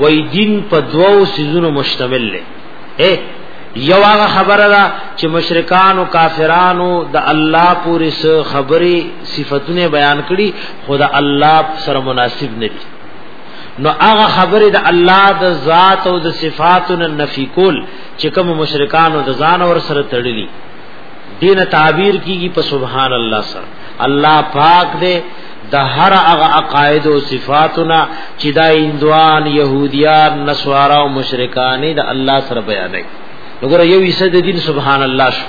وای دین په دوو سيزونو مشتمل دی اے یو هغه خبره ده چې مشرکان او کافرانو د الله پورې سره خبري صفاتونه بیان کړي خدا الله سره مناسب نه دي نو هغه خبره د الله د ذات او د صفاتونو نفي کول چې کوم مشرکان او د ځان اور سره تړلي دین تعبیر کیږي په سبحان الله سره الله پاک دې د هر هغه عقاید او صفاتنا چې دا هندوان يهوديان نسوارا او مشرکان د الله سره بیانوي وګوره یو حصہ د دین سبحان الله شو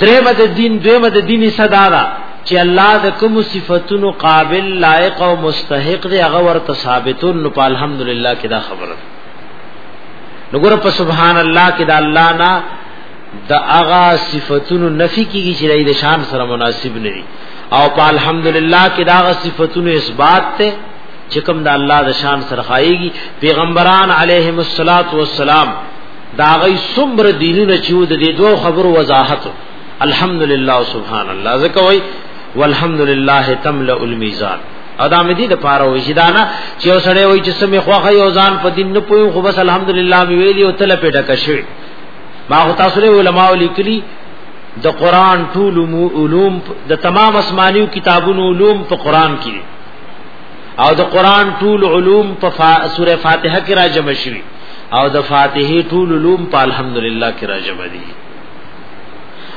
درېمه د دین دویمه د دین صدا دا چې الله د کوم صفاتونو قابل لایق او مستحق دی هغه ورته ثابتون نو الحمدلله کې دا خبره نګور په سبحان الله کې د الله نه د اغا صفاتونو نفي کیږي چې د شان سره مناسب نه دي او په الحمدلله کې دا غ صفاتونو اثبات ته چې کوم د الله د شان سره خایيږي پیغمبران علیهم الصلاۃ والسلام دا غي سمر دینونه چې د دې دوه خبرو وضاحت الحمدلله سبحان الله زکه وای والحمدلله تملا الميزان او دا مې دي د پاره وې شیدانا چې وسړې وې چې سمې خوخه یو ځان په دین نه پوي خو بس الحمدلله مې ویلی او تل په ډکه شوی ما هو تاسو له علماء لیکلي د قران ټول علوم د تمام آسمانیو کتابونو علوم په قران کې او د قران ټول علوم په سوره فاتحه کې راجم شوی او د فاتحه ټول علوم په الحمدلله کې راجم دي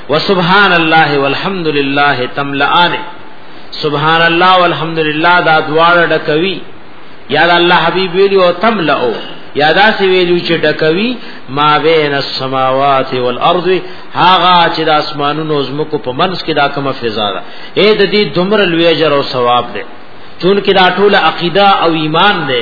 وسبحان الله والحمد لله تملآن سبحان الله والحمد لله دا دواړه ډکوي یا دا الله حبیب ویلو او تملؤ یا دا سی ویلو چې ډکوي ما بین السماوات والارض هاغه چې د اسمانونو زمکو په منځ کې دا کومه فضا ده اے د دې دمر لوی اجر او ثواب ده چون کې دا ټول عقیده او ایمان ده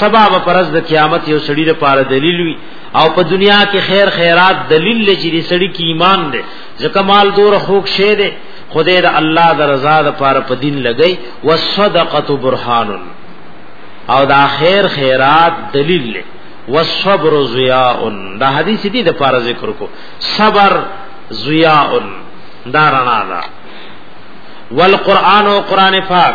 سبا به پرز د قیامت یو سړی لپاره دلیل وي او په دنیا کې خیر خیرات دلیل لږی دی سړی کې ایمان دی ځکه مال دور خوک شه دی خدای د الله د رضا لپاره په دین لګی وصدقه برهان او دا خیر خیرات دلیل دی والصبر ضیاء دا حدیث دی د پاره ذکر کو صبر ضیاء دا رڼا ده والقران او قران پاک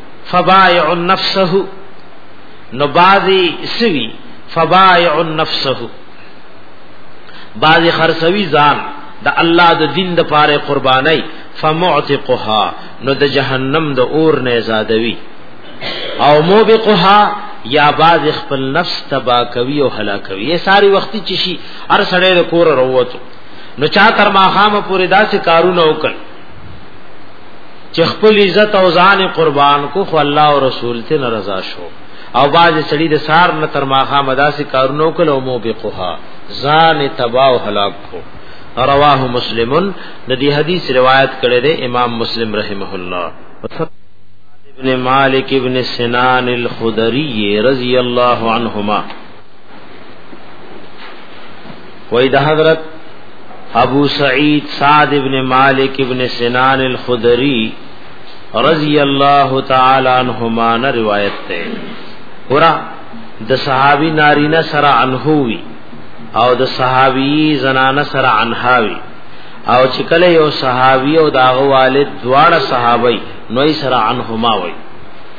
فبائع نفسه نو بعضی سوی فبائع نفسه بعضی خرسوی ځان د الله د دین د پاره قربانای فمعتقها نو د جهنم د اور نه زادوی او موبقها یا باز خپل نفس تبا کوي او هلاکوي یې ساری وخت چی شي هر سړی د کور وروته نو چا تر ما خامه پوری داسې کارونه وکړ چې خپل عزت او ځان قربان کو خو الله او رسول ته ناراضه شو او باز سړي د سار نه تر ماخه مداسي کارونو کله مو بقها ځان تبا او هلاک کو رواه مسلمن د دې حدیث روایت کړی دی امام مسلم رحمه الله ابن مالک ابن سنان الخدری رضی الله عنهما وای د حضرت ابو سعید سعد ابن مالک ابن سنان الخدری رضی الله تعالی عنہما نه روایت ده ورا د صحابي نارینه سره انحوی او د صحابي زنانه سره انحاوی او چې کله یو صحابي او داغه والد دواړه صحابي نوې سره انحما وای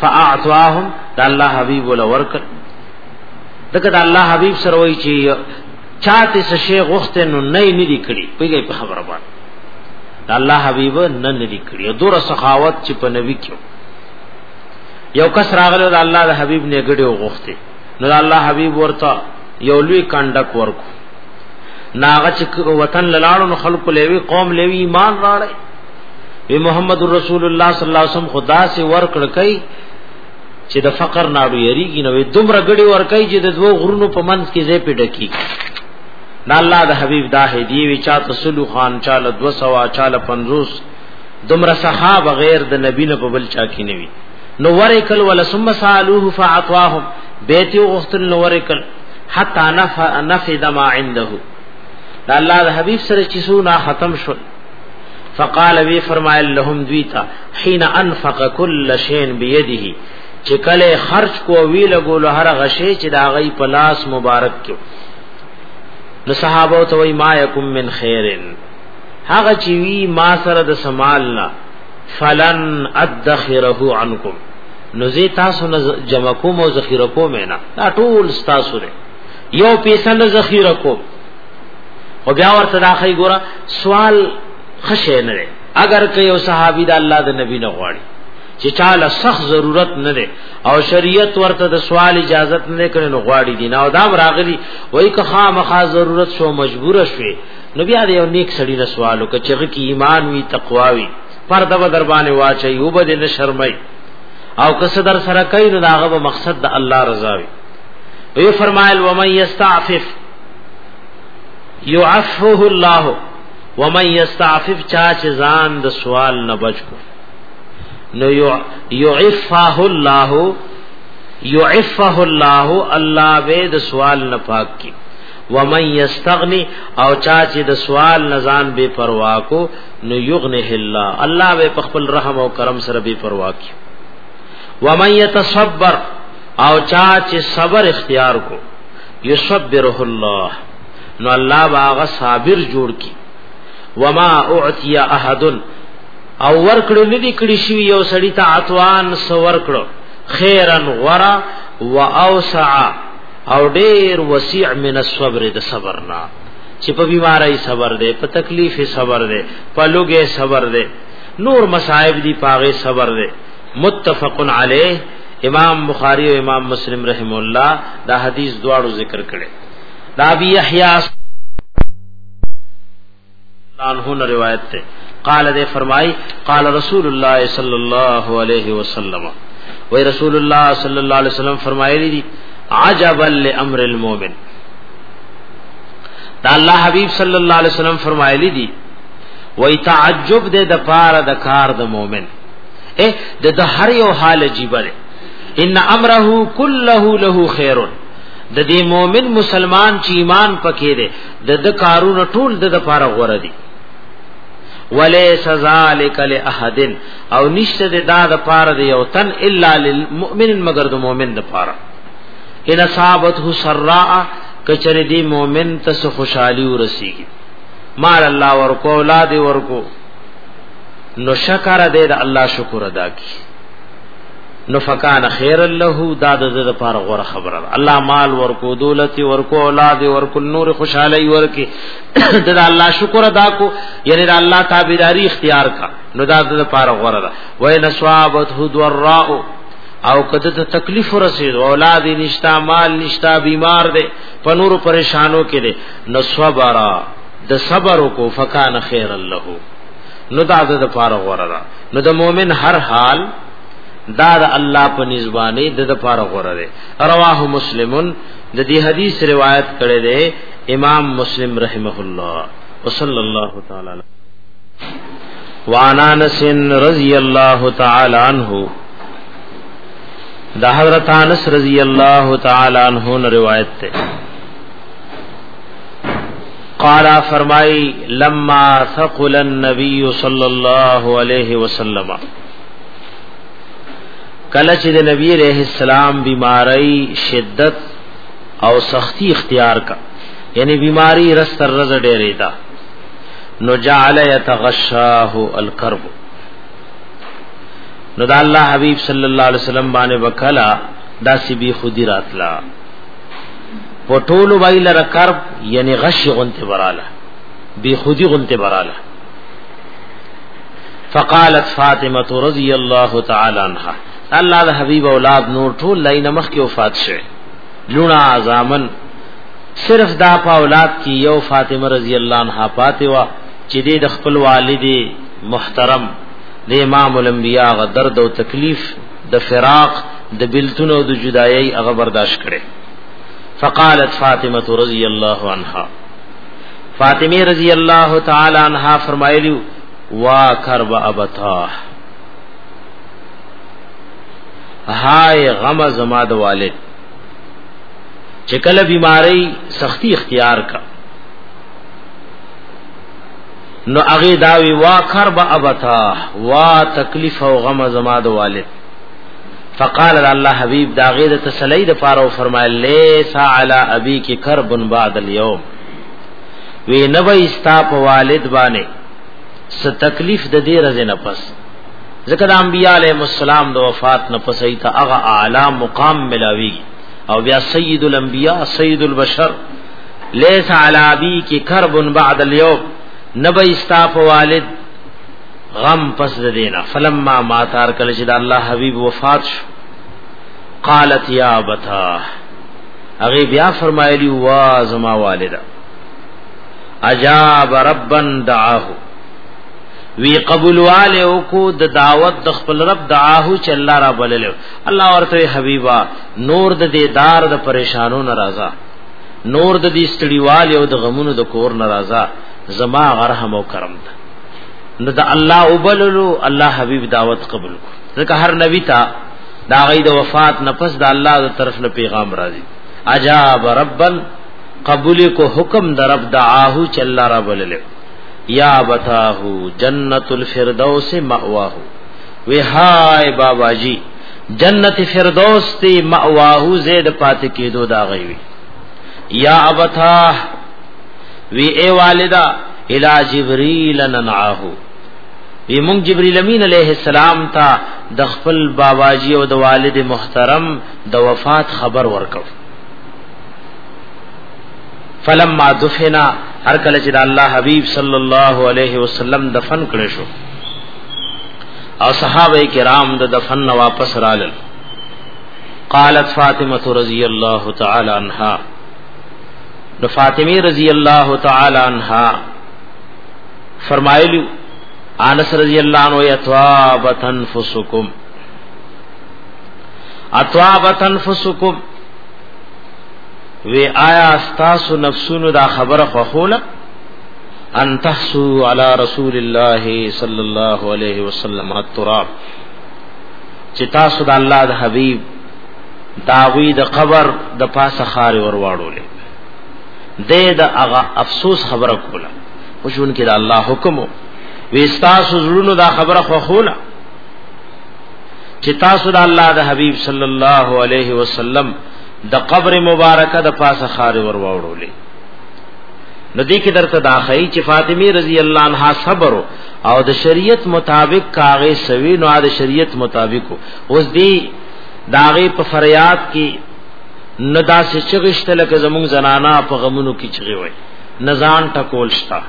فاعطاهم د الله حبيب ول ورکړ دغه د الله حبيب سره وای چې چاته څه شی غوښته نو نه نه دي کړی پیږي په خبره باندې د الله حبيب نه نه دي کړی دور سخاوت چې په نبی کې یو کس راغله د الله د حبيب نه ګډه غوښته نو د الله حبيب ورته یو لوی کندک ورکو ناغه چې وطن لاړو نو خلق لوي قوم لوي ایمان راړي وی محمد رسول الله صلی الله علیه وسلم خدا سے ور کړ کای چې د فقر ناړو یریږي نو دومره غړي ور کای چې د دوه غرونو په منځ کې زې پیډه کی نه الله د حبیب دا هدی وی چا تسلو خان چاله 200 چاله 50 دومره صحابه غیر د نبی نه په بل چا کې نیوي نو ورکل ولا ثم سالوه فاعطاهم بیت غختل نو ورکل حتا نفد ما عنده دا الله د حبيب سره چې سونه ختم شو فقال وی فرمایل لهم دویتا حين انفق كل شيء بيده چې کله خرج کو وی لګول هر غشي چې دا غي پلاس مبارک کیو نو صحابه ته وای ما یکم من خیرن هغه چې وی ما سره د سمال نه فلن ادخره عنکم نو زی تاسو نه جمع کوم او ذخیره کوم نه دا ټول تاسو دی یو پیسه نه ذخیره کوم او بیا ورته دا خی ګوره سوال خشه نه دی اگر که یو صحابي د الله د نبی نه غواړي چې چاله سخت ضرورت نه دی او شریعت ورته د سوال اجازه نه کړي نو غواړي دي نه او دا راغلي وای که خامخا ضرورت شو مجبور شوي نو بیا د یو نیک سړي نه سوال وکړي چې کی ایمان وی تقوا وی پرده به در باندې واچي او به دې شرمای او کس در سره کوي نو داغه به مقصد د الله رضا وي وی فرمایل و من یستعفف يعفه الله ومن يستعفف چا چې ځان د سوال نه بچ کو نو يعفه الله يعفه الله الله به د سوال نه پاک کی ومن يستغني او چا چې د سوال نه ځان بے پروا کو نو یغنه الله الله به په خپل رحم او کرم سره به پروا کی ومن یتصبر او چا چې صبر اختیار کو یصبره الله نو الله باغ صابر جوړ کی وما اعطي احد او ورکړو ندی کړی شی یو سړی ته اتوان سو ورکړو خیرن غرا واوسع او ډیر وسیع من الصبر د صبرنا چې په بیماری صبر دی په تکلیف صبر دی په لوګې صبر دی نور مصائب دی پاغه صبر دی متفق علیه امام بخاری او امام مسلم رحم الله دا حدیث دواړو ذکر کړي دا ابي يحيى عنه نے روایت ته قال دے فرمائی قال رسول الله صلی الله علیه وسلم وی رسول الله صلی الله علیه وسلم فرمایلی دی عجبا لامر المؤمن دا الله حبیب صلی الله علیه وسلم فرمایلی دي وای تعجب دې د پاره د کار د مؤمن اے د د هر یو حال عجیب دی ان امره كله له خیر د دې مؤمن مسلمان چې ایمان پکې دی د د کارونو ټول د د پاره غوړه دي وليس ذلك لاحد او نشته د دا د پاره د یو تن الا للمؤمن مگر د مؤمن د پاره ان صابته سراء کچره دی مؤمن ته سو خوشحالي ورسیږي مال الله ورکو اولاد ورکو نو شکر دې د الله شکر ادا کی نو فکان خیر له دا د زړه لپاره غوړه خبره الله مال ورکو دولت ورکو اولاد ورکو نور خوشحالي ورکي د الله شکر ادا کو یعنی د الله تابعداري اختیار کا نو دا د لپاره غوړه ده وای نسوابت هو دراء او کده ته تکلیف ورسید اولاد نشتا مال نشتا بیمار دی په نور پریشانو کې دی نو صبر د صبر کو فکان خیر الله نو دا د پاره غوړه ده نو د مؤمن هر حال دا د الله په نسبانه د د پاره غوړه ده رواه مسلمون د دې حدیث روایت کړي ده امام مسلم رحمه الله وصلی الله تعالی وعن انس رضی الله تعالی عنہ دا حضرت انس رضی اللہ تعالی عنہ نے روایت تے قال فرمائی لما ثقل النبی صلی اللہ علیہ وسلم کله چې د نبی عليه السلام بیماری شدت او سختی اختیار کا یعنی بیماری رس تر رز ډیره دا نو جعل یتغشاه الکرب نو دا الله حبیب صلی الله علیه وسلم باندې وکلا دا سی بی خودی راتلا پټول ویل رکرب یعنی غش غنت براله بی خودی غنت براله فقالت فاطمه رضی الله تعالی عنها الله د حبیب اولاد نور ټول لاین مخ کې وفات شوه لونا ازامن صرف دا په اولاد کې یو فاطمه رضی الله عنها پاتې وا چې د خپل والدې محترم د امام الانبیاء غ درد او تکلیف د فراق د بلتون او د جدایي هغه برداشت کړي فقالت فاطمه رضی الله عنها فاطمه رضی الله تعالی عنها فرمایلی وا کرب ابتا هاي غم زما د والد چې کله بیماری سختی اختیار کا نو هغه داوی وا کرب ابتا وا تکلیف او غم زما د والد فقال الله حبیب دا غیر تسلی د پاره فرمایل لیس علی ابی کی کرب بعد اليوم وی نو استا په والد باندې س تکلیف د دې رز نه پس ذکر انبیاء علیہ السلام د وفات نه پس ایت هغه اعلی مقام ملاوی او بیا سید الانبیاء سید البشر لیس علی بی کی کرب بعد اليوم نبا استاف والد غم پس دینا فلما ما تار کله چې د الله حبیب وفات شو قالت یا بتا هغه بیا فرمایلی وا زما والد اجاب ربن دعاه وی قبول والے او کو د دعوت د خپل رب دعاه چې الله را بلل الله ورته حبیبا نور د دیدار د پریشانو ناراضه نور د دې ستړیوالي او د غمونو د کور ناراضه زما غرهم او کرم ده نو د الله وبللو الله حبیب دعوت قبول کو ځکه هر نبی ته دا غي د وفات نفس د الله د طرف نه پیغام راځي عجاب ربن قبول کو حکم در رب دعاه چې الله را بلل یا بتاه جنت الفردوس مأواه وی هاي بابا جی جنت فردوس تی مأواه زید پات کېدو دا غوي یا ابتا وی اے والدا الی جبرئیل ننعه وی مونږ جبرئیل امین علیہ السلام ته د خپل باباجی او د والد محترم د وفات خبر ورکو فلما دفنا هر کله چې د الله حبیب صلی الله علیه وسلم دفن کړي شو او صحابه کرام د دفن واپس رالل قالت فاطمه رضی الله تعالی عنها د فاطمی رضی الله تعالی عنها فرمایلی انس رضی الله عنه یتوابت انفسکم اتوابت انفسکم وی آیا استاسو نفسونو دا خبره خوخوله ان تحسو علی رسول الله صلی الله علیه وسلم التراب چې تاسو د الله د حبیب داوی د قبر د پاسه خار ورواړولې د د هغه افسوس خبره کوله او شون کې د الله حکم وي تاسو زړونو دا خبره خو خوله چې تاسو د الله د حبیب صلی الله علیه وسلم د قبر مبارکه د پاسه خار ورواړولې نو دې کې درته دا خی چې فاطمی رضی الله عنها صبر او د شریعت مطابق کاغه سوي نو د شریعت مطابق اوس دې داغه په فریاد کې ندا سے چغشت لکه زمون زنانا په غمونو کې چغي وای نزان ټکول شتا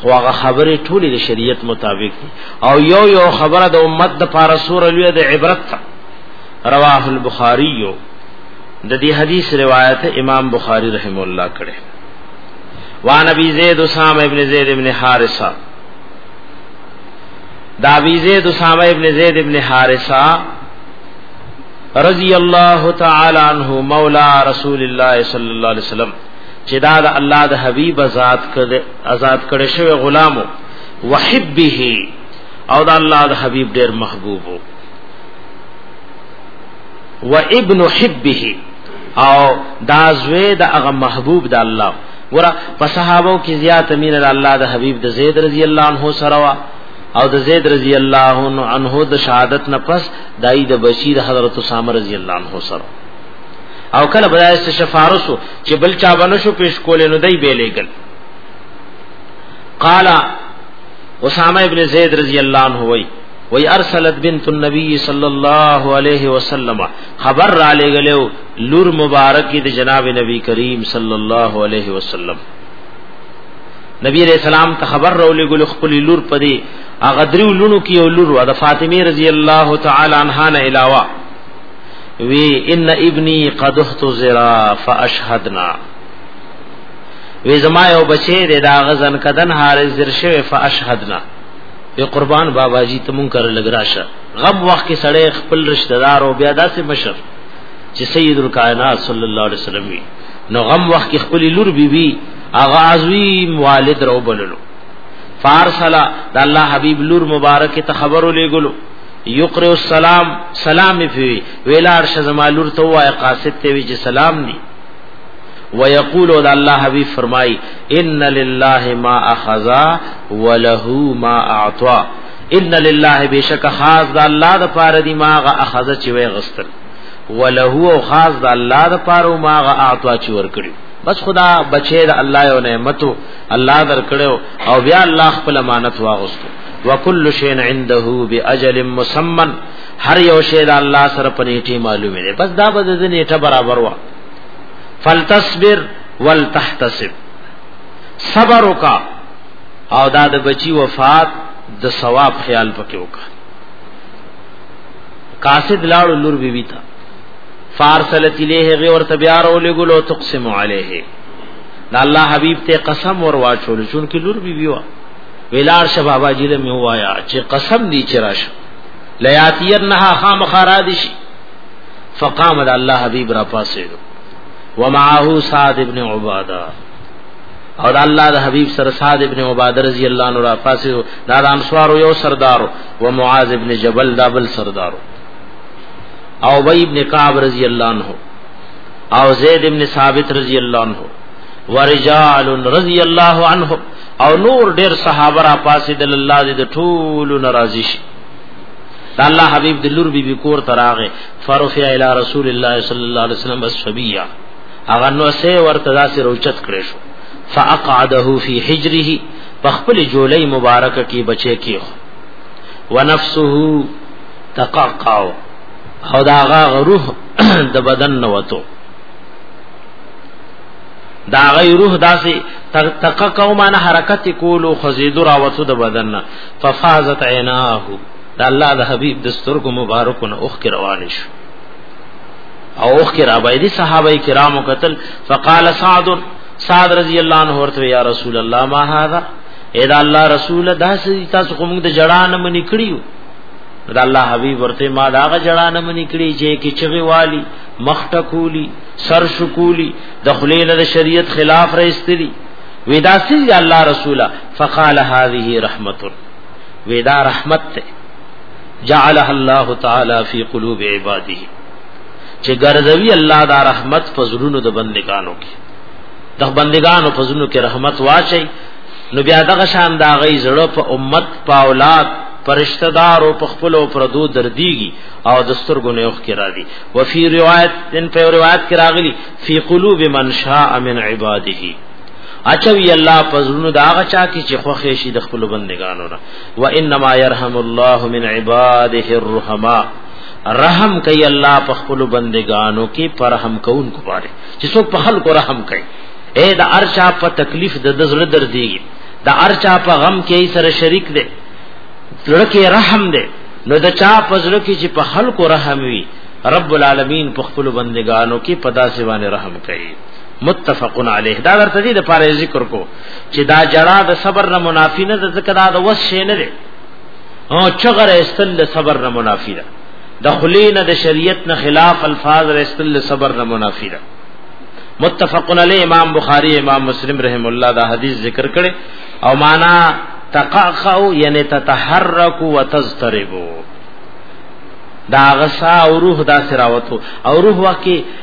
خو هغه خبره ټوله د شریعت مطابق او یو یو خبره د امت د پارسور لوی د عبرت تا رواه البخاری د دې حدیث روایت امام بخاری رحم الله کړه وان ابي زيد اسامه ابن زيد ابن حارثه دا ابي زيد اسامه ابن زيد ابن حارثه رضی الله تعالی عنہ مولا رسول الله صلی الله علیه وسلم چې دا د الله د حبیب آزاد کړي آزاد کړي شوی غلامو وحبه او د الله د حبیب ډیر محبوبو و ابن حبه او دا زوی د هغه محبوب د الله ګور په صحابه کې زیات امین الله د حبیب د زید رضی الله عنه سره وا او د زید رضی الله عنه د شهادت نه پس دای د بشیر حضرت اسامه رضی الله عنه سره او کله بدای څه شفارسو چې بل چا باندې شو پیش کول نو دای به لګل قال اسامه ابن زید رضی الله عنه وای وی ارسلت بنت النبی صلی الله علیه وسلم خبر را لګلو لور مبارکی د جناب نبی کریم صلی الله علیه وسلم نبی علیہ السلام ته خبر را لګلو خپل لور پدی هغه درو لونو کې یو لور و د فاطمه رضی الله تعالی عنها نه علاوه وی ان ابنی قد احتضرا فاشهدنا وی زما یو بچی د داغه ځن کدن حارس درشه فاشهدنا اے قربان بابا جی ته مونږ کر لګراشه غم وخت کې سړی خپل رشتہ دار او بیا داسې مشر چې سید الکائنات صلی الله علیه وسلم وی نو غم وخت کې خپل لور بی بی اغا عظیم والد رو بللو فارسلا د الله حبیب لور مبارک ته خبرو لګلو یقرئ السلام سلام فی ویلار شزما لور تو وای قاصد ته وی چې سلام دی ويقول ذا الله حبيب فرمای ان لله ما اخذ وله ما اعطى ان لله بشک خاص ذا الله د پاره دی ما غ اخذ چې وي غستل وله او خاص ذا الله د پاره ما غ اعطى چې ور کړی بس خدا بچی د الله یو نعمتو الله در کړو او بیا الله خپل امانت واغستو وکل شی عنده باجل مسمن هر یو شی د الله سره پنيټي معلومه ده بس دا به د نیټه برابر وه فلتصبر ولتحتسب صبر وکا او دا د بچی وفات د ثواب خیال پکې وکا قاصد لاړو لور بی بی تا فارسلت الیه غی ورته بیا رو لګلو تقسم علیه دا الله حبیب ته قسم ور واچول چون کې لور بی بی وا ویلار شه بابا جی له میوایا چې قسم دی چې راشه لیاتینها خامخارادشی فقام د الله حبيب را پاسه ومعه سعد ابن عباده او د الله د حبيب سره سعد ابن عباده رضی الله عنه را پاسه دا د انصار یو سردار او معاذ ابن جبل دا بل سردار او ابي ابن كعب رضی الله عنه او زید ابن ثابت رضی الله عنه ورجال رضی الله عنهم او نور ډیر صحابه را پاسې د الله دې ټول ناراضي شي دا الله حبیب د لور بی بی کور تراغه فرفع الی رسول الله صلی الله علیه وسلم الصبیه هغه نو سه ورته داسې روچت کړې شو فاقعده فی حجره پخپل جولای مبارک کی بچی کی ونفسه تقعقع او داغه روح د بدن نوتو دا غي روح داسې تققو معنی حرکت کولو خزیدو راوتو د بدن ففازت عیناه دا الله د حبیب د سترګو مبارکو نه اوخ روان شو او اوخ کې را باندې صحابه کرامو قتل فقال سعد سعد رضی الله عنه ورته یا رسول الله ما هذا اذا الله رسول دا سې تاسو کوم د جړا نه منی کړیو دا الله حبیب ورته ما دا غ جړا نه منی کړی چې کې چغي والی مخټه کولی سر شکولی د خلیل د شریعت خلاف راستلی ودا سې الله رسوله فقال هذه رحمت ودا رحمت ته جعلها الله تعالی فی قلوب عباده چې ګرځوي الله دا رحمت فزرونو د بندگانو کې د بندگانو فزرونو کې رحمت واچي نو بیا دغه شان دا غي زړه په امت په اولاد پرشتہ دار او خپل او پردو درديږي او د سترګو نه اوخ کې راځي وفي روایت ان په روایت کې راغلي في قلوب من شاء من عباده اچوي الله فضلونو دا هغه چا کې چې خوښ شي د خپل بندگانو نه و انما يرحم الله من عباده الرحماء رحم کوي الله په خپل بندگانو کې پر رحم کوونکو باندې چې څوک په خلکو رحم کوي اے دا ارچا په تکلیف د دزړه در دی دا ارچا په غم کې سره شریک دی لړکه رحم دی نو دا چا پزړ کې چې په خلکو رحم وي رب العالمین په خپل بندگانو کې پدا سیوانه رحم کوي متفقن علیه دا درته دې د پاره ذکر کو چې دا جړه د صبر نه منافی نه ځکه دا د وس شي نه دی او چغره استل د صبر نه منافی ده د خلین د شریعت نه خلاف الفاظ رسل صبر نه منافی ده متفقن علی امام بخاری امام مسلم رحم الله دا حدیث ذکر کړي او معنا تقاخو یعنی تتحرک وتضطرب دا غصا او روح دا سراوتو او روح واکه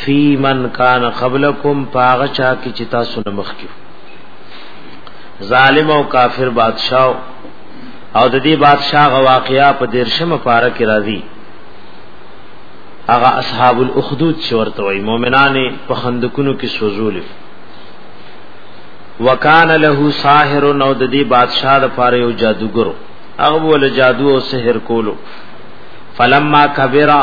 فی من کان قبلکم پاغه چا کی چې تاسو نه مخکیو ظالم او کافر بادشاہ او د دې بادشاہ غ واقعیا په دیرشمه پارا کې راځي هغه اصحاب الاخدود چې ورته وي مؤمنان په خندقونو کې سوزول وکان له ساحر نو د دې بادشاہ د پاره یو جادوګر هغه ول جادو او سحر کولو فلما کبرا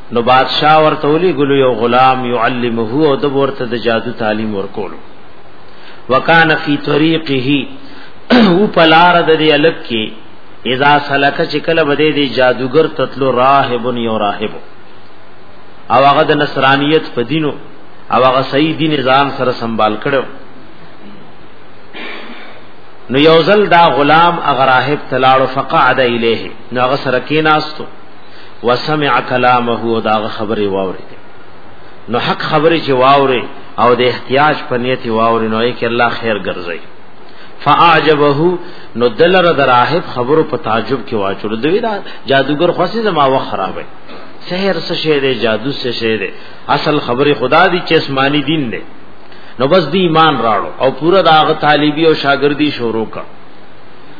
نو بادشاہ ورته ولي ګلو یو غلام يعلمه او د ورته د جادو تعلیم ورکول وکانه فی طریقه او پلار د دې الک کې اذا سلک چې کله بده دې جادوګر تتلو راهب یو راهب او هغه د نصرانیت په دینو او هغه صحیح دین ځان سره سنبال کړو نو یوزل دا غلام اغراهب تلاړو فقعد الیه نو هغه سره کې ناستو وسمع کلامه او دا خبره واوري نو حق خبره چې واوري او د احتیاج په نیت واوري نو یې کې الله خیر ګرځي فاعجبه نو دلر دراهب خبرو په تعجب کې واچول دوی دا جادوګر خوسي زما و خرابې سحر څه شی دی جادو څه شی دی اصل خبره خدا دی چې اسماني دین دی نو بس دی ایمان راړو او پورا داغه طالبي او شاګردي شروع کړ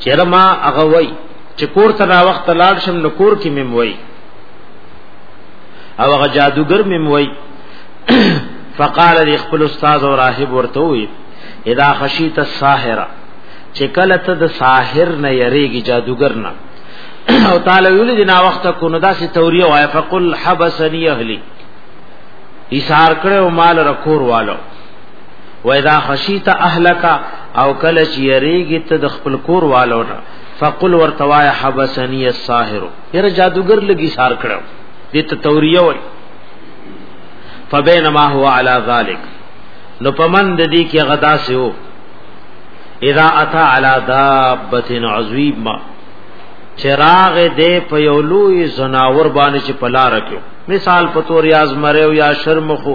چیرې ما هغه وای چې کور ته را وخت لاړ شم نو کور کې مم وای او هغه جادوګر مم وای فقال لی خپل استاد او راهب ورته وی اذا خشیت الساحره چې کله ته د ساحر نه یریږي جادوګر نه او تعالی ویل دی نا وخت کو نو داسې توریه وای فقل حبسنی اهلی ایثار کړو مال رکور والو و اذا خشیت اهلک او کله چې یریږي ته د خپل کور والو نه فقل ورتوای حبسنی الساحر یره جادوګر لګي سار کړو دې ته توریه وای فبینما هو علی ذلک نو پمند دې کې غدا سه وو اذا اتا علی دابه عظیم ما چراغ دې په یو لوی زناور باندې چې پلا رکیو مثال په تور یاز مریو یا شرم خو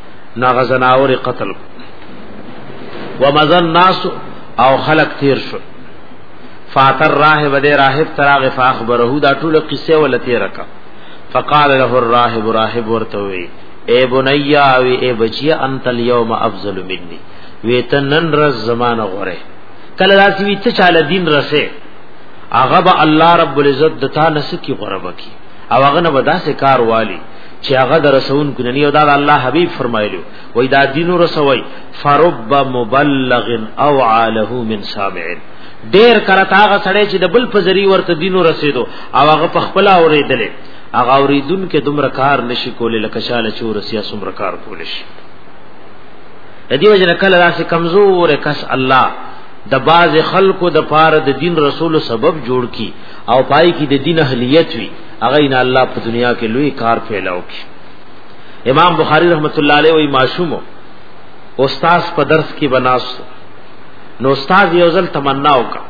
ناغه زناور قتل ومزن ناس او خلق تیر شو فاتر راهب دې راهب تراغ فاخبره دا ټول قصه ولته رکا فقال له الراهب راهب ورته وی اے بنیا وی اے بچیا انت اليوم افضل مني وی ته نن رز زمانه غره کله داسې وی ته چاله دین رسه هغه به الله رب العزت د تا نسکی غره بکی او هغه نه بداسه کار والی چې هغه د رسون کننی او دا الله حبیب فرمایلی وای دا دین رسوي فرب مبلغ او عاله من سامع ډیر کړه تاغه سړی چې د بل په ذری ورته دین رسیدو او هغه په خپل اوریدل هغه اوریدون کې دومره کار نشي کولای لکه شاله چور سیا سمره کار کول شي د دې وجه کله داسې کمزور کس الله د باز خلکو د پاره د دین رسول سبب جوړ کی او پای کې د دین اهلیت وی هغه ان الله په دنیا کې لوی کار پیلاو کی امام بخاری رحمت الله علیه وی معشوم استاد په درس کې بناس نو استاد یو ځل تمنا وکړه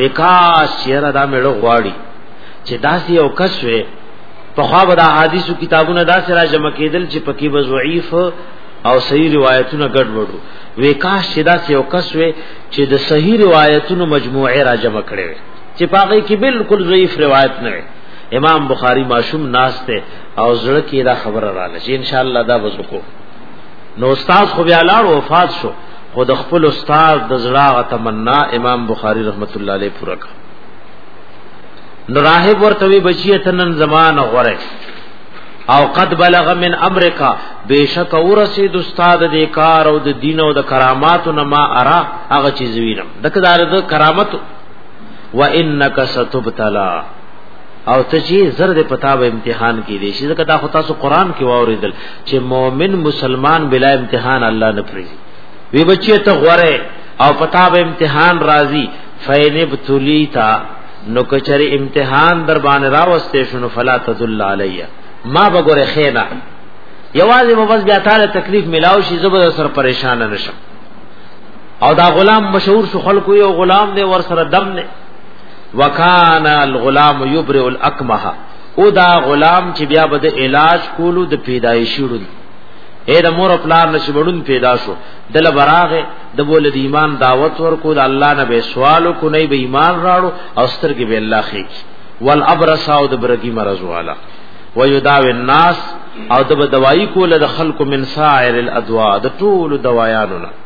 وکاش چیرې دا مړو غواړي چې داسې یو کس وي په خوا به د احادیثو کتابونه داسې را جمع کېدل چې پکې به ضعیف او صحیح روایتونه ګډ وډو وکاش چې داسې یو کس وي چې د صحیح روایتونو مجموعه را جمع کړي چې پاګه کې بالکل ضعیف روایت نه امام بخاری ماشوم ناس ته او زړه کې دا خبره را لشي ان شاء الله دا بزکو نو استاد خو بیا لاړ وفات شو خو د خپل استاد د زړه تمنا امام بخاری رحمت الله علیه پورا کړ نو راهب ورته وی بچی تنن زمانه غره او قد بلغ من امریکا بیشک ورسید استاد د کار او د دین او د کرامات نه ما ارا هغه چیز وینم دکدار د کرامت و انک ستبتلا او ته چې زر د پتا به امتحان کې دي چې ځکه دا خو تاسو قران کې واوریدل چې مؤمن مسلمان بلا امتحان الله نه پری وی بچی ته غره او پتا به امتحان راضی فین ابتلیتا نو کچری امتحان در باندې راوستې شنو فلا تذل علیا ما بګوره خینا یوازې مبز بیا تعالی تکلیف ملاو شي زبر سر پریشان نشم او دا غلام مشهور شو خلکو یو غلام دی ور سره دم نه وکانا الغلام یبرئ الاکمه او دا غلام چې بیا به د علاج کولو د پیدایشي ورو اے د مور پلان نشي وړون پیدا شو دل براغه د بول د ایمان دعوت ورکو د الله نه به سوال کو نه به ایمان راړو او ستر کې به الله خي والابرص او د برګي مرز والا ويداو الناس او د دوايي کول د خلق من سائر الادوا د ټول دوايانو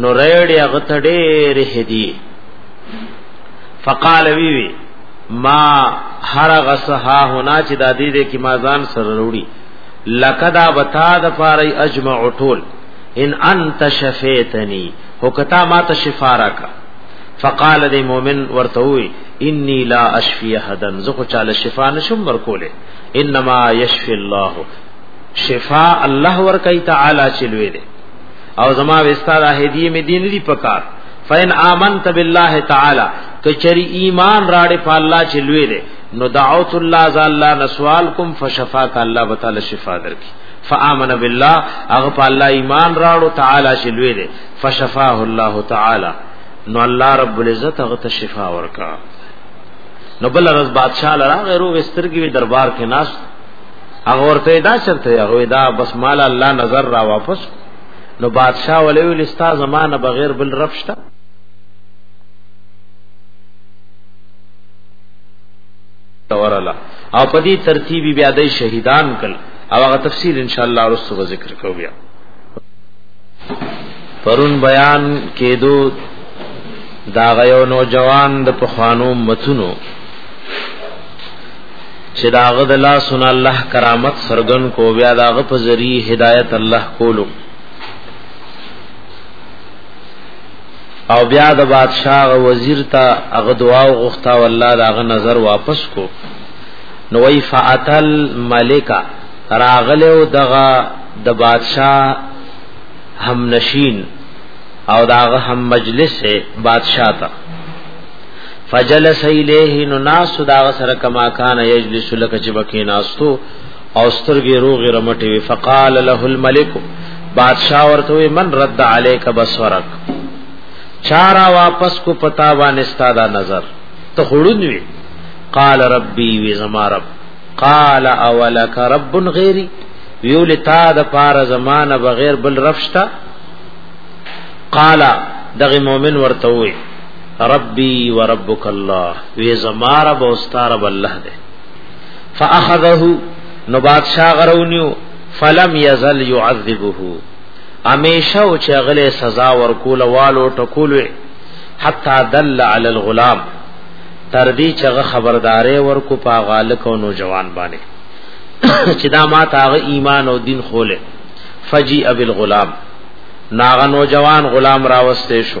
نو ریړی هغه ته ډېر هدی فقال وی وی ما هر غسها هنا چې د دې دې کې ما ځان سره وروړي لکدا بتا د فاری اجمع ټول ان انت شفیتنی هو کتا ما ته شفارا کا فقال دی مومن ورته وی انی لا اشفی حدن زه خو چاله شفا نشم ورکوله انما یشفی الله شفا الله ورکای تعالی چلوې او زما وستا د هدی می دین دی پکار فین آمنت بالله تعالی کچری ایمان راړې په الله چې لوی دی نو دعوت الله ذا الله نسوال کوم فشفاک الله وتعالى شفا درکې فآمن بالله هغه په الله ایمان راړو تعالی چې لوی دی فشفاه الله تعالی نو الله رب العزت هغه ته شفا ورکا نو بل رز بادشاہ لرا غیرو وسترګي دربار کې ناس هغه ورته دا چرته هغه دا بس مال الله نظر را واپس نو بادشاہ ولې ول استا زمانہ بغیر بل رب شته تورلا او په دې ترتیبي بیا د شهیدان کل او هغه تفصیل ان شاء الله ورسره ذکر کوو بیا پرون بیان کېدو دا غيو نوجوان د پخوانو متونو چې دا غد الله سنا الله کرامت سرګن کو بیا دا غ په ذری هدایت الله کولو او بیا د بادشاہ وزیر ته هغه دعا وغوښتا والله دا غ نظر واپس کو نو وی فاتل ملکا راغله او دغه د بادشاہ هم نشین او داغه هم مجلس بادشاہ ته فجلس الیه نو ناس دا سره کما کان یجلس لک چې بکی ناستو او سترګې روغ رمټې وی فقال له الملک بادشاہ ورته من رد علیک بصرک چارا واپس کو پتا باندې ستاده نظر ته خړون وی قال ربی وی زما رب قال اولک رب غیری ویول تا د پار زمانه بغیر بل رفشتا قال دغه مؤمن ورته وی ربي وربک الله وی زما رب او ستا رب الله دی فاخذه نو بادشاہ غرونیو فلم یزل يعذبه امیشه او چې غلې سزا ورکول والو ټکول حتا دل علی الغلام تر دې چې خبردارې ورکو په غالک او نوجوان باندې چې دا ما تاغه ایمان او دین خوله فجی ابل غلام ناغه نوجوان غلام راوسته شو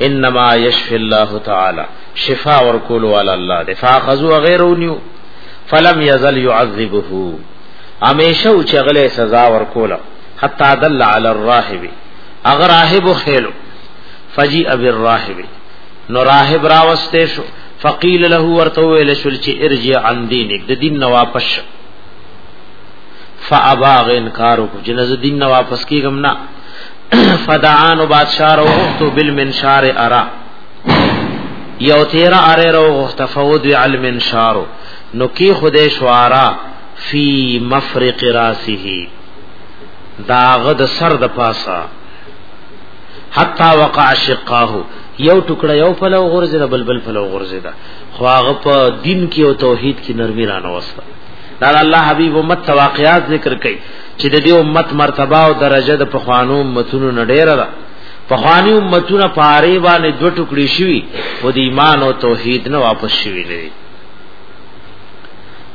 انما یشفی الله تعالی شفا ورکول والا الله دی فاخذوا غیرونیو فلم یزل يعذبه امیشه چې غلې سزا ورکوله حتا دل علی الراهب اگر راهب خېلو فجی اب الراهب نو راهب راوسته شو فقیل له ورته ویل شو چې ارجع عن دینک د دین نه واپس فابا غ انکار وکړ چې نه دین نه واپس کیږم نه فدعان بادشاہ رو غختو بالمنشار ارا یو تیر اره رو غخت فود وی المنشارو نو کی خدای شوارا فی مفرق راسه داغه د سر د پاسا حتا وقع شقاه یو ټوکړه یو فلو غرزه د بلبل فلو غرزه دا خو هغه په دین کې او توحید کې نرمي رانه وسه دا الله حبیب امت واقعات ذکر کړي چې د دې امت مرتبه او درجه د پخوانو امتونو نه ډیره ده پخوانی امتونه پاره باندې دوه ټکړي شوي او د ایمان او توحید نه واپس شوي نه دي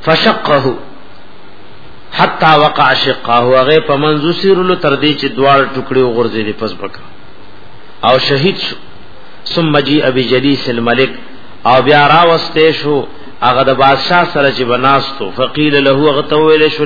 فشقه حتا وقع شقه هغه په منځو سیرلو تر دې چې دوال ټکړي وغورځي دي پس بک او شهید شو ثم جی ابي جلیس الملک او بیا راوسته شو هغه د بادشاہ سره چې بناستو فقیل له هغه تویل شو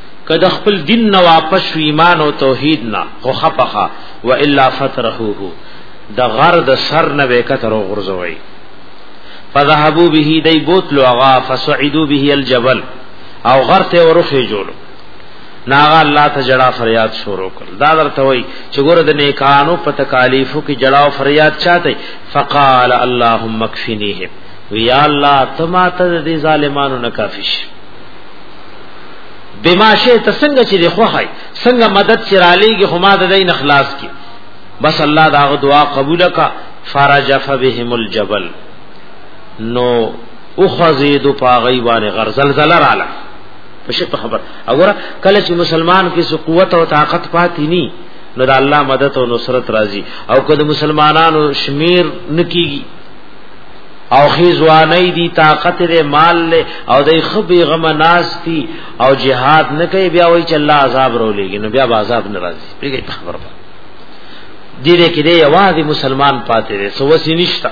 که د خپل دین نه واپس شو ایمان او توحید نه خو خپخه و الا فترهوه د غر د سر نه وکتر غرزوي فذهبوا به دی بوتلو اغا فصعدوا به الجبل او غر ته ورخه جوړو ناغا الله ته جڑا فریاد شروع کړ دا درته وای چې ګور د نیکانو په تکالیفو کې جڑا او فریاد چاته فقال اللهم اكفنيهم وی الله تما ته دې ظالمانو نه کافی شي بما شئ ته څنګه چې دی خوخای څنګه مدد چې را لېږي خو ما د دین اخلاص کی بس الله دا دعا قبول کا فرجف بهم الجبل نو او خزید پاغی باندې غر زلزلہ رااله پښه په خبر وګوره کله چې مسلمان کې سو قوت او طاقت پاتې ني نو د الله مدد او نصرت راځي او کله مسلمانانو شمیر نکېږي او خیزوانی دی طاقت دی مال له او دی خبی غم ناس دی او جهاد نه کوي بیا وای چې الله عذاب رو لګي نو بیا عذاب ناراضي پیږي خبر په دې کې دی یوازې مسلمان پاتې دی سو وسې نشتا